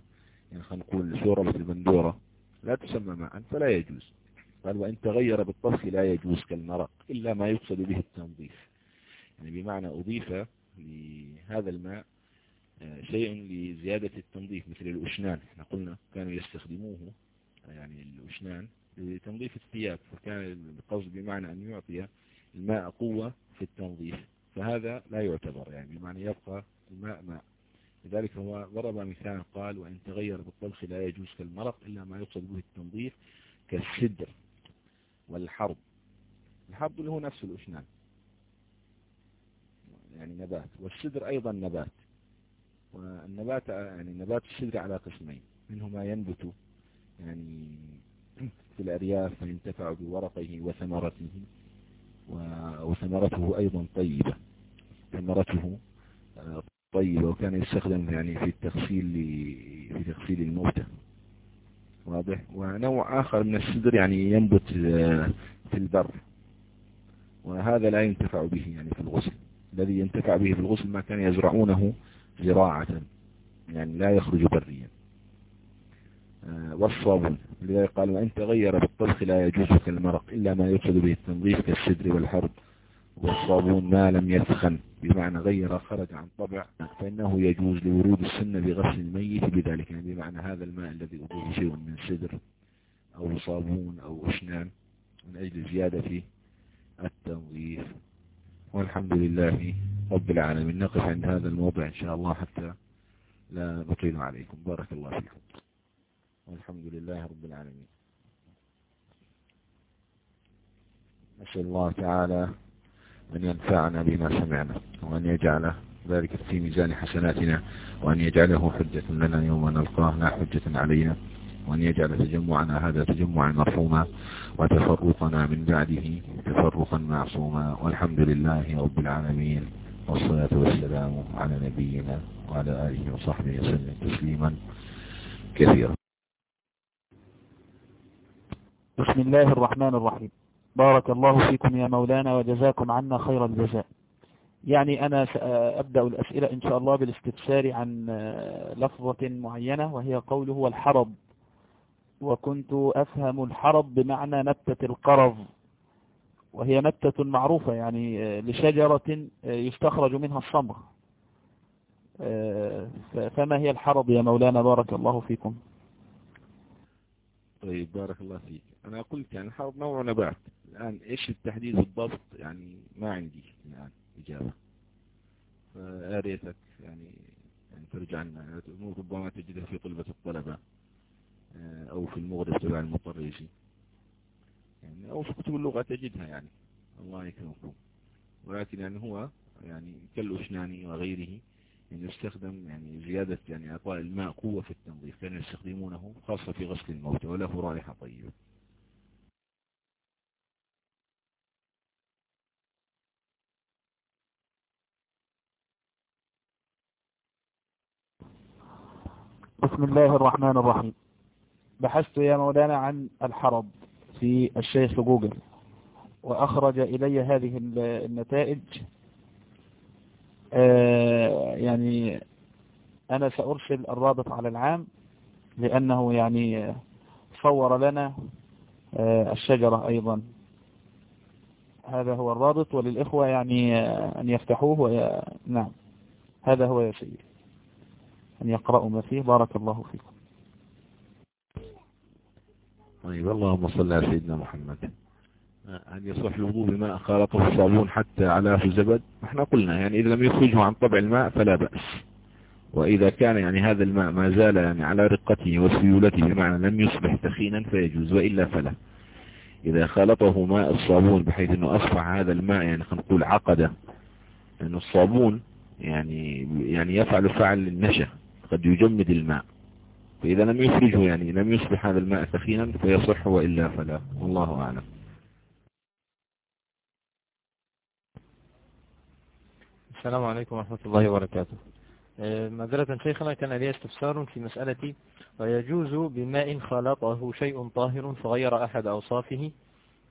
يعني خلينا نقول شوربة البندورة لا تسمى ماء فلا يجوز. قال وإن تغير بالطبخ لا يجوز كالمرق إلا ما يقصد به التنظيف. يعني بمعنى أضيف لهذا الماء آه، شيء لزيادة التنظيف مثل الأشنان إحنا قلنا كانوا يستخدموه يعني الأشنان لتنظيف الثياب فكان القصد بمعنى أن يعطي الماء قوة في التنظيف. فهذا لا يعتبر يعني بمعنى يبقى الماء ماء. لذلك هو ضرب مثال قال وإن تغير بالطبخ لا يجوز كالمرق إلا ما يقصد به التنظيف كالسدر. والحرب. الحرب اللي هو نفس الأشنان يعني نبات. والسدر أيضا نبات. والنبات يعني نبات السدر على قسمين. منه ما ينبت يعني في الأرياف فينتفع بورقه وثمرته. وثمرته أيضا طيبة. ثمرته آه، طيبة. وكان يستخدم يعني في التغسيل في تغسيل الموتى. واضح. ونوع آخر من السدر يعني ينبت آه، في البر. وهذا لا ينتفع به يعني في الغسل. الذي ينتفع به في الغسل ما كان يزرعونه زراعة يعني لا يخرج بريا. آه، والصابون لذلك قال وإن تغير بالطبخ لا يجوز كالمرق إلا ما يقصد به التنظيف كالسدر والحرب والصابون ما لم يسخن بمعنى غير خرج عن طبع فإنه يجوز لورود السنة بغسل الميت بذلك يعني بمعنى هذا الماء الذي أضيف شيء من سدر أو صابون أو أشنان من أجل زيادة التنظيف. والحمد لله رب العالمين. نقف عند هذا الموضع إن شاء الله حتى لا نطيل عليكم. بارك الله فيكم. والحمد لله رب العالمين. نسأل الله تعالى أن ينفعنا بما سمعنا وأن يجعل ذلك في ميزان حسناتنا وأن يجعله حجة لنا يوم نلقاه لا حجة علينا وأن يجعل تجمعنا هذا تجمعا مرحوما وتفرقنا من بعده تفرقا معصوما والحمد لله رب العالمين والصلاة والسلام على نبينا وعلى آله وصحبه وسلم تسليما كثيرا. بسم الله الرحمن الرحيم. بارك الله فيكم يا مولانا وجزاكم عنا خير الجزاء. يعني أنا سأبدأ الأسئلة إن شاء الله بالاستفسار عن لفظة معينة وهي قوله والحرب وكنت أفهم الحرب بمعنى نبتة القرض. وهي نبتة معروفة يعني لشجرة يستخرج منها الصمغ. فما هي الحرب يا مولانا؟ بارك الله فيكم. طيب بارك الله فيك. أنا قلت يعني الحرب نوع نبات. الآن إيش التحديد بالضبط؟ يعني ما عندي الآن إجابة. فآريتك يعني يعني ترجع لنا. ربما تجدها في طلبة الطلبة آه، أو في المغرب تبع المطريسي يعني أو في كتب اللغة تجدها يعني. الله يكرمكم. ولكن يعني هو يعني كالأشناني وغيره. يعني يستخدم يعني زيادة يعني إعطاء الماء قوة في التنظيف كانوا يستخدمونه خاصة في غسل الموت وله رائحة طيبة. بسم الله الرحمن الرحيم. بحثت يا مولانا عن الحرب في الشيخ جوجل وأخرج إلي هذه النتائج يعني أنا سأرسل الرابط على العام لأنه يعني صور لنا آه، الشجرة أيضا. هذا هو الرابط وللإخوة يعني آه، أن يفتحوه وي... نعم. هذا هو يا سيدي. أن يقرأوا ما فيه. بارك الله فيكم. طيب اللهم صل على سيدنا محمد. أن يصح الوضوء بماء خالطه الصابون حتى في الزبد. إحنا قلنا يعني إذا لم يخرجه عن طبع الماء فلا بأس. وإذا كان يعني هذا الماء ما زال يعني على رقته وسيولته بمعنى لم يصبح تخينا فيجوز وإلا فلا. إذا خلطه ماء الصابون بحيث أنه أصبح هذا الماء يعني خلينا نقول عقدة لأن الصابون يعني يعني يفعل فعل النشا قد يجمد الماء. فإذا لم يخرجه يعني لم يصبح هذا الماء ثخينا فيصح وإلا فلا. والله أعلم. السلام عليكم ورحمة الله وبركاته. آه، معذرة شيخنا كان لي استفسار في مسألة ويجوز بماء خلطه شيء طاهر فغير أحد أوصافه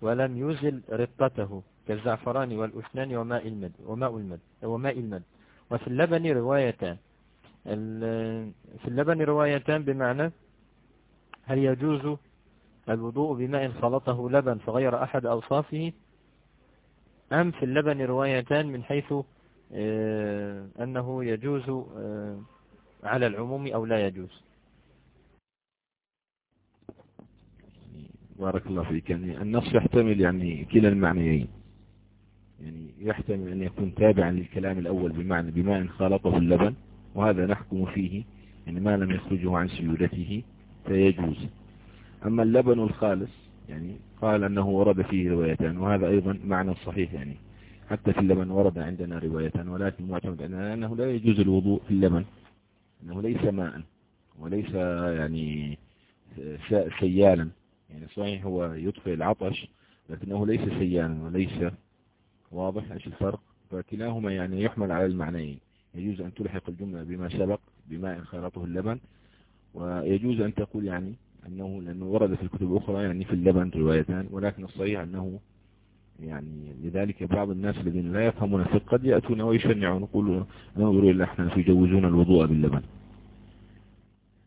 ولم يزل رقته كالزعفران والأسنان وماء المد وماء المد وماء المد. وفي اللبن روايتان. في اللبن روايتان بمعنى هل يجوز الوضوء بماء خلطه لبن فغير أحد أوصافه؟ أم في اللبن روايتان من حيث آه، أنه يجوز آه، على العموم أو لا يجوز. بارك الله فيك. يعني النص يحتمل يعني كلا المعنيين. يعني يحتمل أن يكون تابعا للكلام الأول بمعنى بماء خالطه اللبن وهذا نحكم فيه يعني ما لم يخرجه عن سيولته فيجوز. أما اللبن الخالص يعني قال أنه ورد فيه روايتان وهذا أيضا معنى صحيح يعني. حتى في اللبن ورد عندنا روايتان ولكن معتمد عندنا أنه لا يجوز الوضوء في اللبن أنه ليس ماء وليس يعني سيالا. يعني صحيح هو يطفئ العطش لكنه ليس سيالا وليس واضح إيش الفرق؟ فكلاهما يعني يحمل على المعنيين. يجوز أن تلحق الجملة بما سبق بماء خلطه اللبن ويجوز أن تقول يعني أنه لأنه ورد في الكتب الأخرى يعني في اللبن روايتان ولكن الصحيح أنه يعني لذلك بعض الناس الذين لا يفهمون الفقه قد يأتون ويشنعون يقولوا ننظروا إلى إحنا يجوزون الوضوء باللبن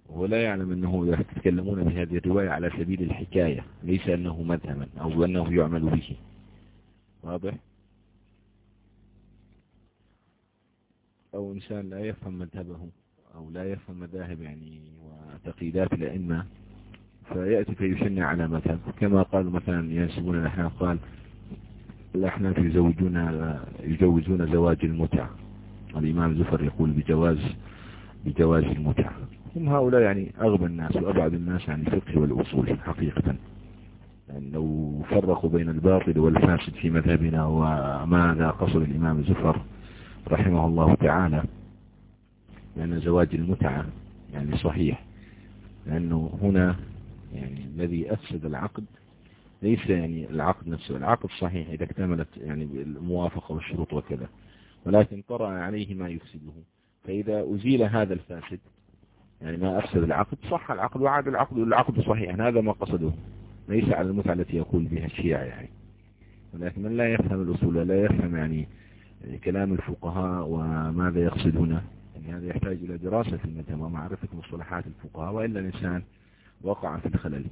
ولا يعلم أنه يتكلمون بهذه الرواية على سبيل الحكاية ليس أنه مذهبا أو أنه يعمل به. واضح؟ أو إنسان لا يفهم مذهبه أو لا يفهم مذاهب يعني وتقييدات الأئمة فيأتي فيشنع على مذهب. كما قال مثلا ينسبون الأحناف قال الأحناف يزوجون يجوزون زواج المتعة الإمام زفر يقول بجواز بجواز المتعة هم هؤلاء يعني أغبى الناس وأبعد الناس عن الفقه والأصول حقيقة. يعني لو فرقوا بين الباطل والفاسد في مذهبنا وماذا قصد الإمام زفر رحمه الله تعالى لأن زواج المتعة يعني صحيح. لأنه هنا يعني الذي أفسد العقد ليس يعني العقد نفسه العقد صحيح إذا اكتملت يعني الموافقة والشروط وكذا ولكن طرأ عليه ما يفسده. فإذا أزيل هذا الفاسد يعني ما أفسد العقد صح العقد وعاد العقد العقد صحيح هذا ما قصده. ليس على المتعة التي يقول بها الشيعة يعني. ولكن من لا يفهم الأصول لا يفهم يعني كلام الفقهاء وماذا يقصدون يعني هذا يحتاج إلى دراسة المذهب ومعرفة مصطلحات الفقهاء وإلا الإنسان وقع في الخلل.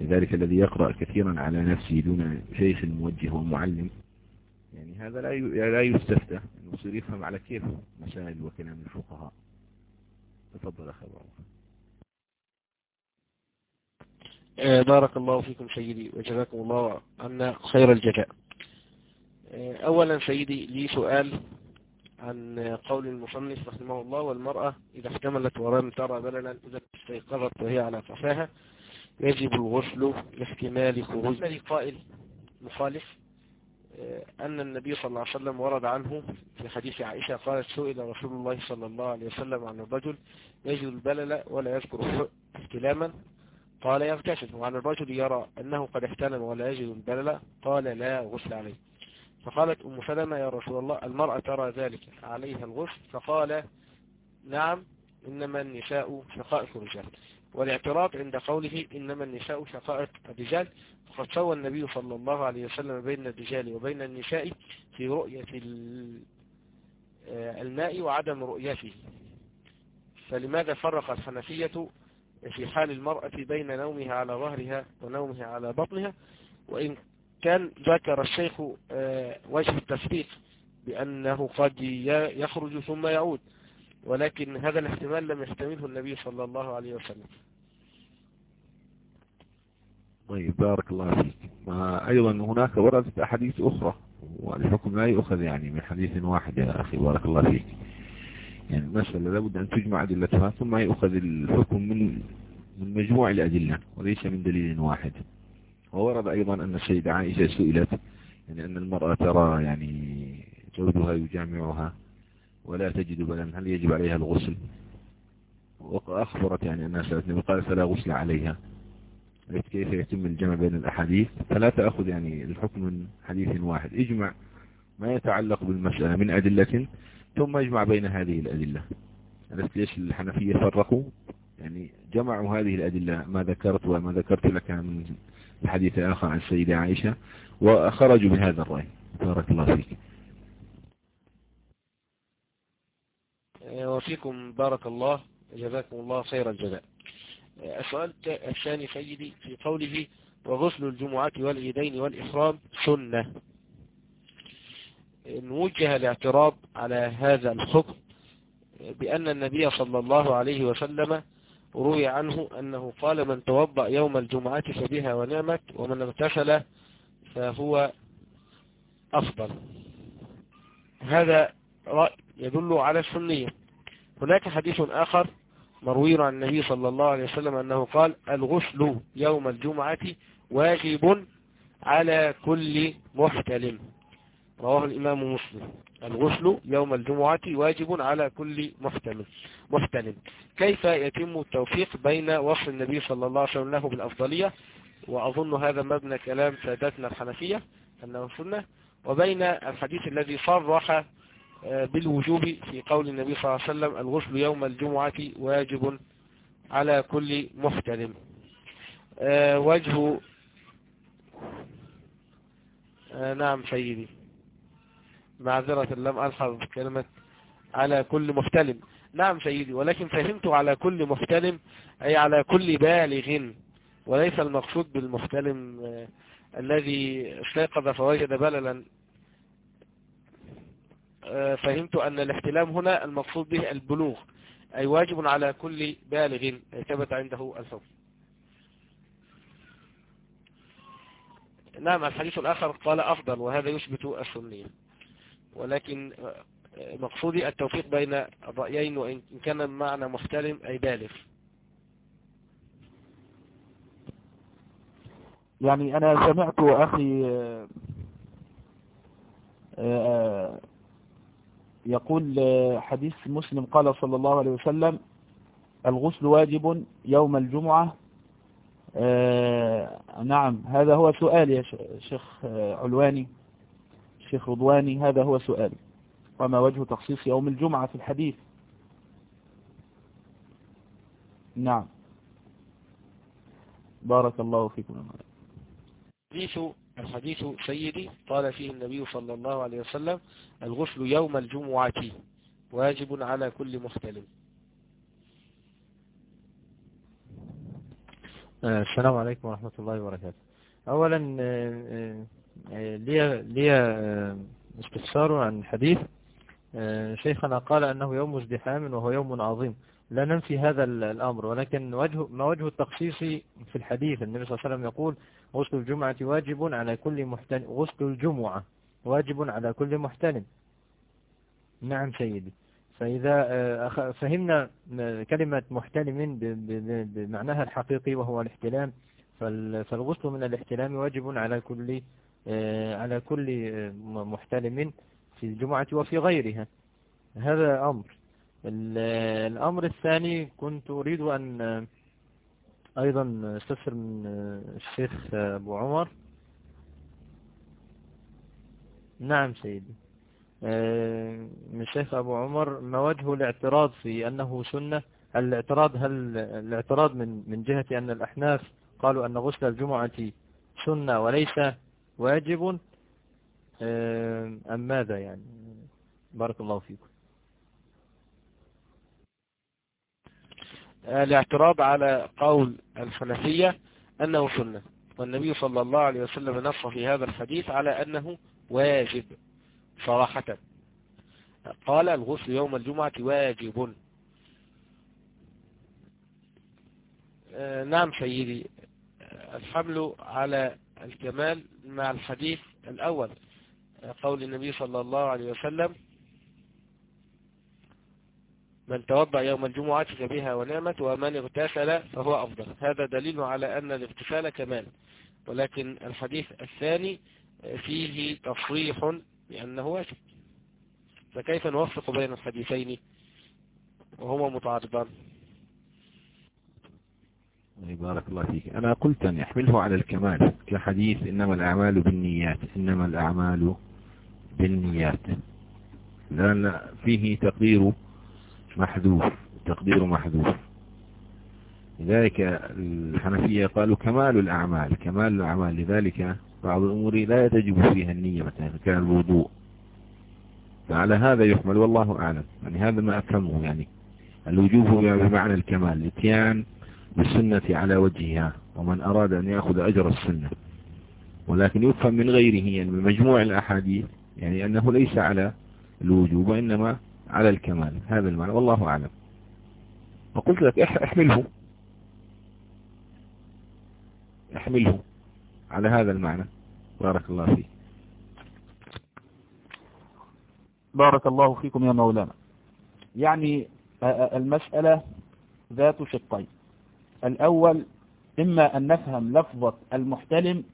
لذلك الذي يقرأ كثيرا على نفسه دون شيخ موجه ومعلم. يعني هذا لا لا يستفتى. انه يصير يفهم على كيف مسائل وكلام الفقهاء. تفضل أخي آه، بارك الله فيكم سيدي وجزاكم الله عنا خير الجزاء. آه، أولا سيدي لي سؤال عن قول المصنف رحمه الله والمرأة إذا احتملت ولم ترى بللا إذا استيقظت وهي على صفاها يجب الغسل لاحتمال خروج قائل مخالف آه، أن النبي صلى الله عليه وسلم ورد عنه في حديث عائشة قالت سئل رسول الله صلى الله عليه وسلم عن الرجل يجد البلل ولا يذكر احتلاما؟ قال يغتسل. وعن الرجل يرى أنه قد احتلم ولا يجد البلل قال لا غسل عليه. فقالت أم سلمة يا رسول الله المرأة ترى ذلك عليها الغسل؟ فقال نعم إنما النساء شقائق الرجال. والاعتراض عند قوله إنما النساء شقائق الرجال. فقد سوى النبي صلى الله عليه وسلم بين الرجال وبين النساء في رؤية الماء وعدم رؤيته. فلماذا فرق الحنفية في حال المرأة بين نومها على ظهرها ونومها على بطنها؟ وإن كان ذكر الشيخ آه، وجه التفريق بأنه قد يخرج ثم يعود. ولكن هذا الاحتمال لم يحتمله النبي صلى الله عليه وسلم. طيب بارك الله فيك. أيضا هناك وردت أحاديث أخرى والحكم لا يؤخذ يعني من حديث واحد يا أخي بارك الله فيك. يعني مسألة لابد أن تجمع أدلتها ثم يؤخذ الحكم من من مجموع الأدلة وليس من دليل واحد. وورد أيضا أن السيدة عائشة سئلت يعني أن المرأة ترى يعني زوجها يجامعها ولا تجد بلا. هل يجب عليها الغسل؟ وأخبرت يعني أنها سألتني وقالت فلا غسل عليها. عرفت كيف يتم الجمع بين الأحاديث؟ فلا تأخذ يعني الحكم من حديث واحد. اجمع ما يتعلق بالمسألة من أدلة ثم اجمع بين هذه الأدلة. عرفت ليش الحنفية فرقوا؟ يعني جمعوا هذه الأدلة ما ذكرت وما ذكرت لك من الحديث آخر عن السيدة عائشة وخرجوا بهذا الرأي. بارك الله فيك. وفيكم بارك الله جزاكم الله خير الجزاء. السؤال الثاني سيدي في قوله وغسل الجمعة والعيدين والإحرام سنة. إن وجه الاعتراض على هذا الحكم بأن النبي صلى الله عليه وسلم روي عنه أنه قال من توضأ يوم الجمعة فبها ونعمت ومن اغتسل فهو أفضل. هذا رأي يدل على السنية. هناك حديث آخر مروي عن النبي صلى الله عليه وسلم أنه قال الغسل يوم الجمعة واجب على كل محتلم. رواه الإمام مسلم. الغسل يوم الجمعة واجب على كل محتلم. محتلم. كيف يتم التوفيق بين وصف النبي صلى الله عليه وسلم له بالأفضلية؟ وأظن هذا مبنى كلام سادتنا الحنفية أنه سنة. وبين الحديث الذي صرح بالوجوب في قول النبي صلى الله عليه وسلم الغسل يوم الجمعة واجب على كل محتلم وجه نعم سيدي. معذرة لم ألحظ كلمة على كل محتلم نعم سيدي ولكن فهمت على كل محتلم أي على كل بالغ وليس المقصود بالمحتلم الذي استيقظ فوجد بللا فهمت أن الاحتلام هنا المقصود به البلوغ أي واجب على كل بالغ ثبت عنده الحكم نعم الحديث الآخر قال أفضل وهذا يثبت السنية ولكن مقصودي التوفيق بين الرأيين وإن كان معنى محترم أي بالغ. يعني أنا سمعت أخي يقول حديث مسلم قال صلى الله عليه وسلم الغسل واجب يوم الجمعة. نعم هذا هو سؤالي يا شيخ علواني شيخ رضواني هذا هو سؤالي وما وجه تخصيص يوم الجمعة في الحديث؟ نعم. بارك الله فيكم. حديث الحديث سيدي قال فيه النبي صلى الله عليه وسلم الغسل يوم الجمعة واجب على كل محتلم السلام عليكم ورحمة الله وبركاته. أولا لي لي استفسار عن الحديث شيخنا قال أنه يوم ازدحام وهو يوم عظيم. لا ننفي هذا الأمر ولكن وجه ما وجه التخصيص في الحديث؟ النبي صلى الله عليه وسلم يقول غسل الجمعة واجب على كل محتلم غسل الجمعة واجب على كل محتلم نعم سيدي. فإذا فهمنا كلمة محتلم بمعناها الحقيقي وهو الاحتلام. فالغسل من الاحتلام واجب على كل على كل محتلم في الجمعة وفي غيرها. هذا أمر. الأمر الثاني كنت أريد أن أيضا استفسر من الشيخ أبو عمر. نعم سيدي. من الشيخ أبو عمر ما وجه الاعتراض في أنه سنة؟ الاعتراض هل الاعتراض من من جهة أن الأحناف قالوا أن غسل الجمعة سنة وليس واجب؟ أم ماذا يعني؟ بارك الله فيكم. الاعتراض على قول الحنفية أنه سنة والنبي صلى الله عليه وسلم نص في هذا الحديث على أنه واجب صراحة. قال الغسل يوم الجمعة واجب. نعم سيدي. الحمل على الكمال مع الحديث الأول. قول النبي صلى الله عليه وسلم من توضأ يوم الجمعة فبها ونعمت ومن اغتسل فهو أفضل. هذا دليل على أن الاغتسال كمال. ولكن الحديث الثاني فيه تصريح بأنه واجب. فكيف نوفق بين الحديثين وهما متعارضان؟ بارك الله فيك. أنا قلت أن يحمله على الكمال. كحديث إنما الأعمال بالنيات إنما الأعمال بالنيات. لأن فيه تقدير محذوف تقدير محذوف. لذلك الحنفية قالوا كمال الأعمال كمال الأعمال. لذلك بعض الأمور لا تجب فيها النية مثلا كان الوضوء. فعلى هذا يحمل والله أعلم. يعني هذا ما أفهمه يعني الوجوب بمعنى الكمال الاتيان بالسنة على وجهها. ومن أراد أن يأخذ أجر السنة. ولكن يفهم من غيره يعني من مجموع الأحاديث يعني أنه ليس على الوجوب وإنما على الكمال. هذا المعنى. والله أعلم. فقلت لك احمله. احمله. على هذا المعنى. بارك الله فيك. بارك الله فيكم يا مولانا. يعني المسألة ذات شقين. الأول إما أن نفهم لفظة المحتلم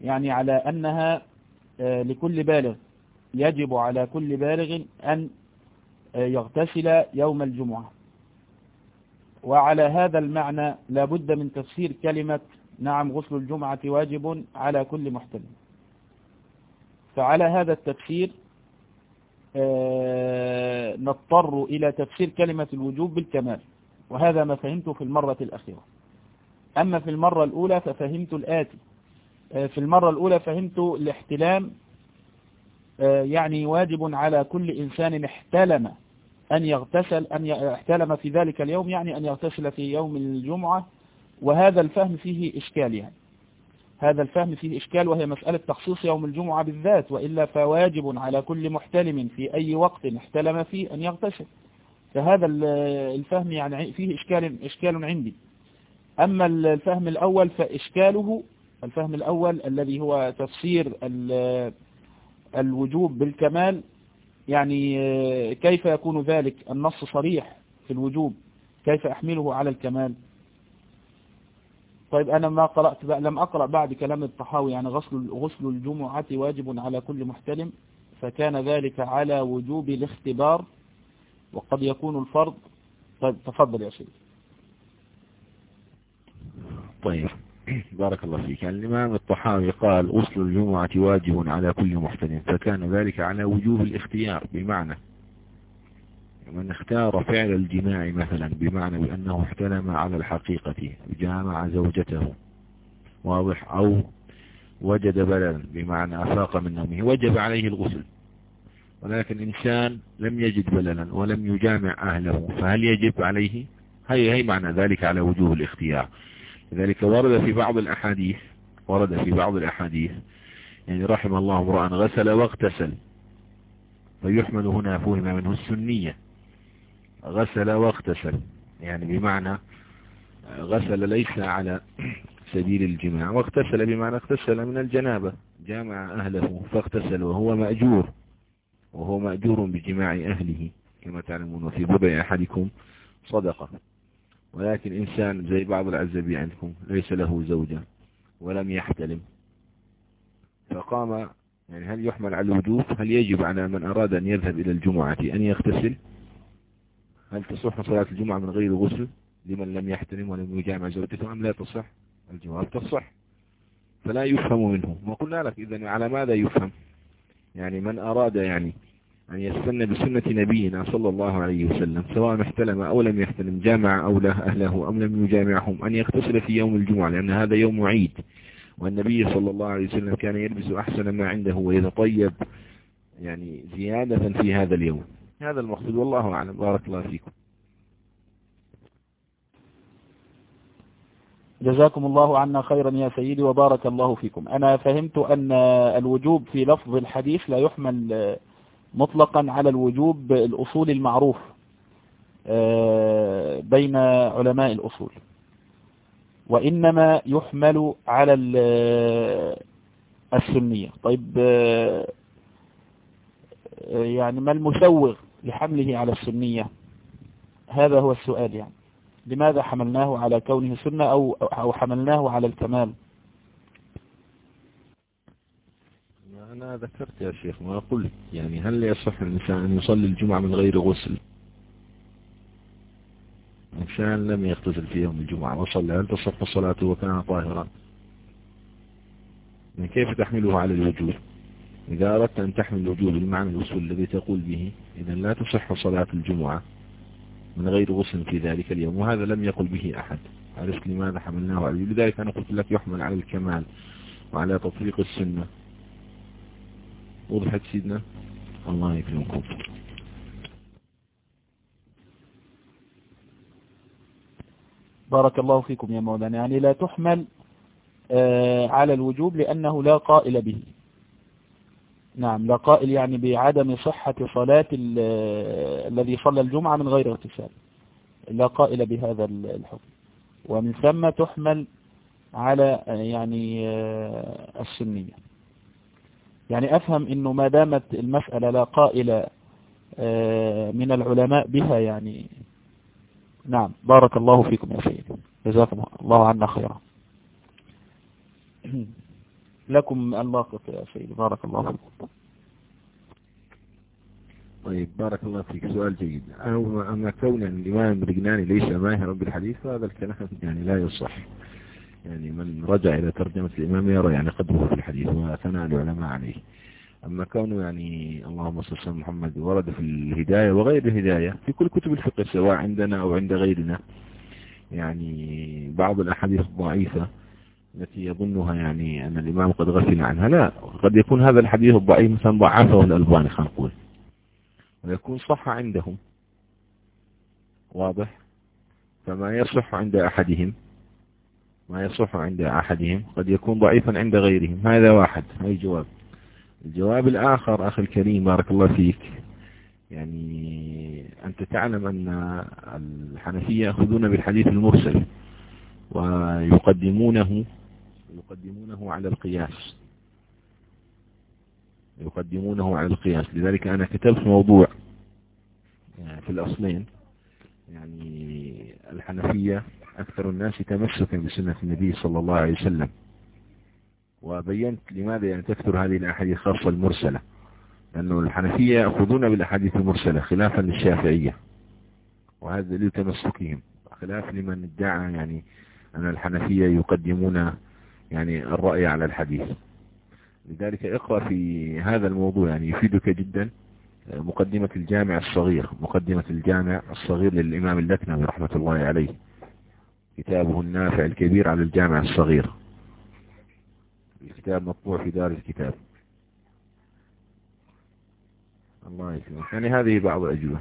يعني على أنها لكل بالغ. يجب على كل بالغ أن يغتسل يوم الجمعة. وعلى هذا المعنى لابد من تفسير كلمة نعم غسل الجمعة واجب على كل محتلم فعلى هذا التفسير نضطر إلى تفسير كلمة الوجوب بالكمال. وهذا ما فهمته في المرة الأخيرة. أما في المرة الأولى ففهمت الآتي. في المرة الأولى فهمت الاحتلام يعني واجب على كل إنسان احتلم. أن يغتسل أن يحتلم في ذلك اليوم يعني أن يغتسل في يوم الجمعة. وهذا الفهم فيه إشكال يعني. هذا الفهم فيه إشكال وهي مسألة تخصيص يوم الجمعة بالذات وإلا فواجب على كل محتلم في أي وقت احتلم فيه أن يغتسل. فهذا الفهم يعني فيه إشكال, إشكال عندي. أما الفهم الأول فإشكاله الفهم الأول الذي هو تفسير الوجوب بالكمال يعني كيف يكون ذلك؟ النص صريح في الوجوب. كيف أحمله على الكمال؟ طيب أنا ما قرأت لم أقرأ بعد كلام الطحاوي يعني غسل غسل الجمعة واجب على كل محتلم فكان ذلك على وجوب الاختبار وقد يكون الفرض. طيب تفضل يا سيدي. طيب. بارك الله فيك. يعني الإمام الطحاوي قال غسل الجمعة واجب على كل محتلم فكان ذلك على وجوب الاختيار بمعنى من اختار فعل الجماع مثلا بمعنى بأنه احتلم على الحقيقة جامع زوجته واضح؟ أو وجد بللا بمعنى أفاق من نومه وجب عليه الغسل. ولكن إنسان لم يجد بللا ولم يجامع أهله فهل يجب عليه؟ هي هي معنى ذلك على وجوه الاختيار. لذلك ورد في بعض الأحاديث ورد في بعض الأحاديث يعني رحم الله امرأ غسل واغتسل فيحمل هنا فهم منه السنية. غسل واغتسل يعني بمعنى غسل ليس على سبيل الجماع واغتسل بمعنى اغتسل من الجنابة. جامع أهله فاغتسل وهو مأجور وهو مأجور بجماع أهله كما تعلمون وفي بضع أحدكم صدقة. ولكن إنسان زي بعض العزبي عندكم ليس له زوجة ولم يحتلم. فقام يعني هل يحمل على الوجوب؟ هل يجب على من أراد أن يذهب إلى الجمعة أن يغتسل؟ هل تصح صلاة الجمعة من غير غسل لمن لم يحترم ولم يجامع زوجته أم لا تصح؟ الجواب تصح. فلا يفهم منه. وقلنا لك إذا على ماذا يفهم؟ يعني من أراد يعني أن يستنى بسنة نبينا صلى الله عليه وسلم سواء احتلم أو لم يحتلم جامع أو له أهله أم لم يجامعهم أن يغتسل في يوم الجمعة لأن هذا يوم عيد. والنبي صلى الله عليه وسلم كان يلبس أحسن ما عنده ويتطيب يعني زيادة في هذا اليوم. هذا المقصود والله أعلم. بارك الله فيكم. جزاكم الله عنا خيرا يا سيدي وبارك الله فيكم. أنا فهمت أن الوجوب في لفظ الحديث لا يحمل مطلقا على الوجوب الأصول المعروف بين علماء الأصول. وإنما يحمل على السنية. طيب يعني ما المسوغ لحمله على السنية؟ هذا هو السؤال يعني. لماذا حملناه على كونه سنة أو, أو حملناه على الكمال؟ أنا ذكرت يا شيخ ما قلت يعني هل يصح الإنسان أن يصلي الجمعة من غير غسل؟ إنسان لم يغتسل في يوم الجمعة وصلى هل تصح صلاته وكان طاهرا؟ من كيف تحمله على الوجوب إذا أردت أن تحمل الوجوب بالمعنى الوصول الذي تقول به إذا لا تصح صلاة الجمعة من غير غسل في ذلك اليوم وهذا لم يقل به أحد. عرفت لماذا حملناه عليه؟ لذلك أنا قلت لك يحمل على الكمال وعلى تطبيق السنة. وضحت سيدنا. الله يكرمكم. بارك الله فيكم يا مولانا. يعني لا تحمل آه، على الوجوب لأنه لا قائل به. نعم لا قائل يعني بعدم صحة صلاة الذي صلى الجمعة من غير اغتسال. لا قائل بهذا الحكم. ومن ثم تحمل على يعني آه، السنية. يعني أفهم أنه ما دامت المسألة لا قائل آه، من العلماء بها يعني. نعم بارك الله فيكم يا سيدي. جزاكم الله عنا خيرا. <clears throat> لكم الباقي يا سيدي. بارك الله فيكم. طيب بارك الله فيك. سؤال جيد. أما كون الإمام الرجناني ليس ماهرا بالحديث فهذا الكلام يعني لا يصح. يعني من رجع إلى ترجمة الإمام يرى يعني قدره في الحديث وثناء العلماء عليه. أما كونه يعني اللهم صل على محمد ورد في الهداية وغير الهداية في كل كتب الفقه سواء عندنا أو عند غيرنا يعني بعض الأحاديث الضعيفة التي يظنها يعني أن الإمام قد غفل عنها. لا قد يكون هذا الحديث الضعيف مثلا ضعفه الألباني خلينا نقول. ويكون صح عندهم. واضح؟ فما يصح عند أحدهم ما يصح عند أحدهم قد يكون ضعيفا عند غيرهم. هذا واحد هاي جواب الجواب الآخر أخي الكريم بارك الله فيك. يعني أنت تعلم أن الحنفية يأخذون بالحديث المرسل ويقدمونه يقدمونه على القياس. يقدمونه على القياس. لذلك أنا كتبت موضوع في الأصلين. يعني الحنفية أكثر الناس تمسكا بسنة النبي صلى الله عليه وسلم. وبينت لماذا يعني تكثر هذه الأحاديث خاصة المرسلة؟ لأنه الحنفية يأخذون بالأحاديث المرسلة خلافا للشافعية. وهذا دليل تمسكهم. خلاف لمن ادعى يعني أن الحنفية يقدمون يعني الرأي على الحديث. لذلك اقرأ في هذا الموضوع يعني يفيدك جدا. مقدمة الجامع الصغير مقدمة الجامع الصغير للإمام اللكنوي رحمة الله عليه. كتابه النافع الكبير على الجامع الصغير. الكتاب مطبوع في دار الكتاب. الله يسلمك يعني هذه بعض الأجوبة.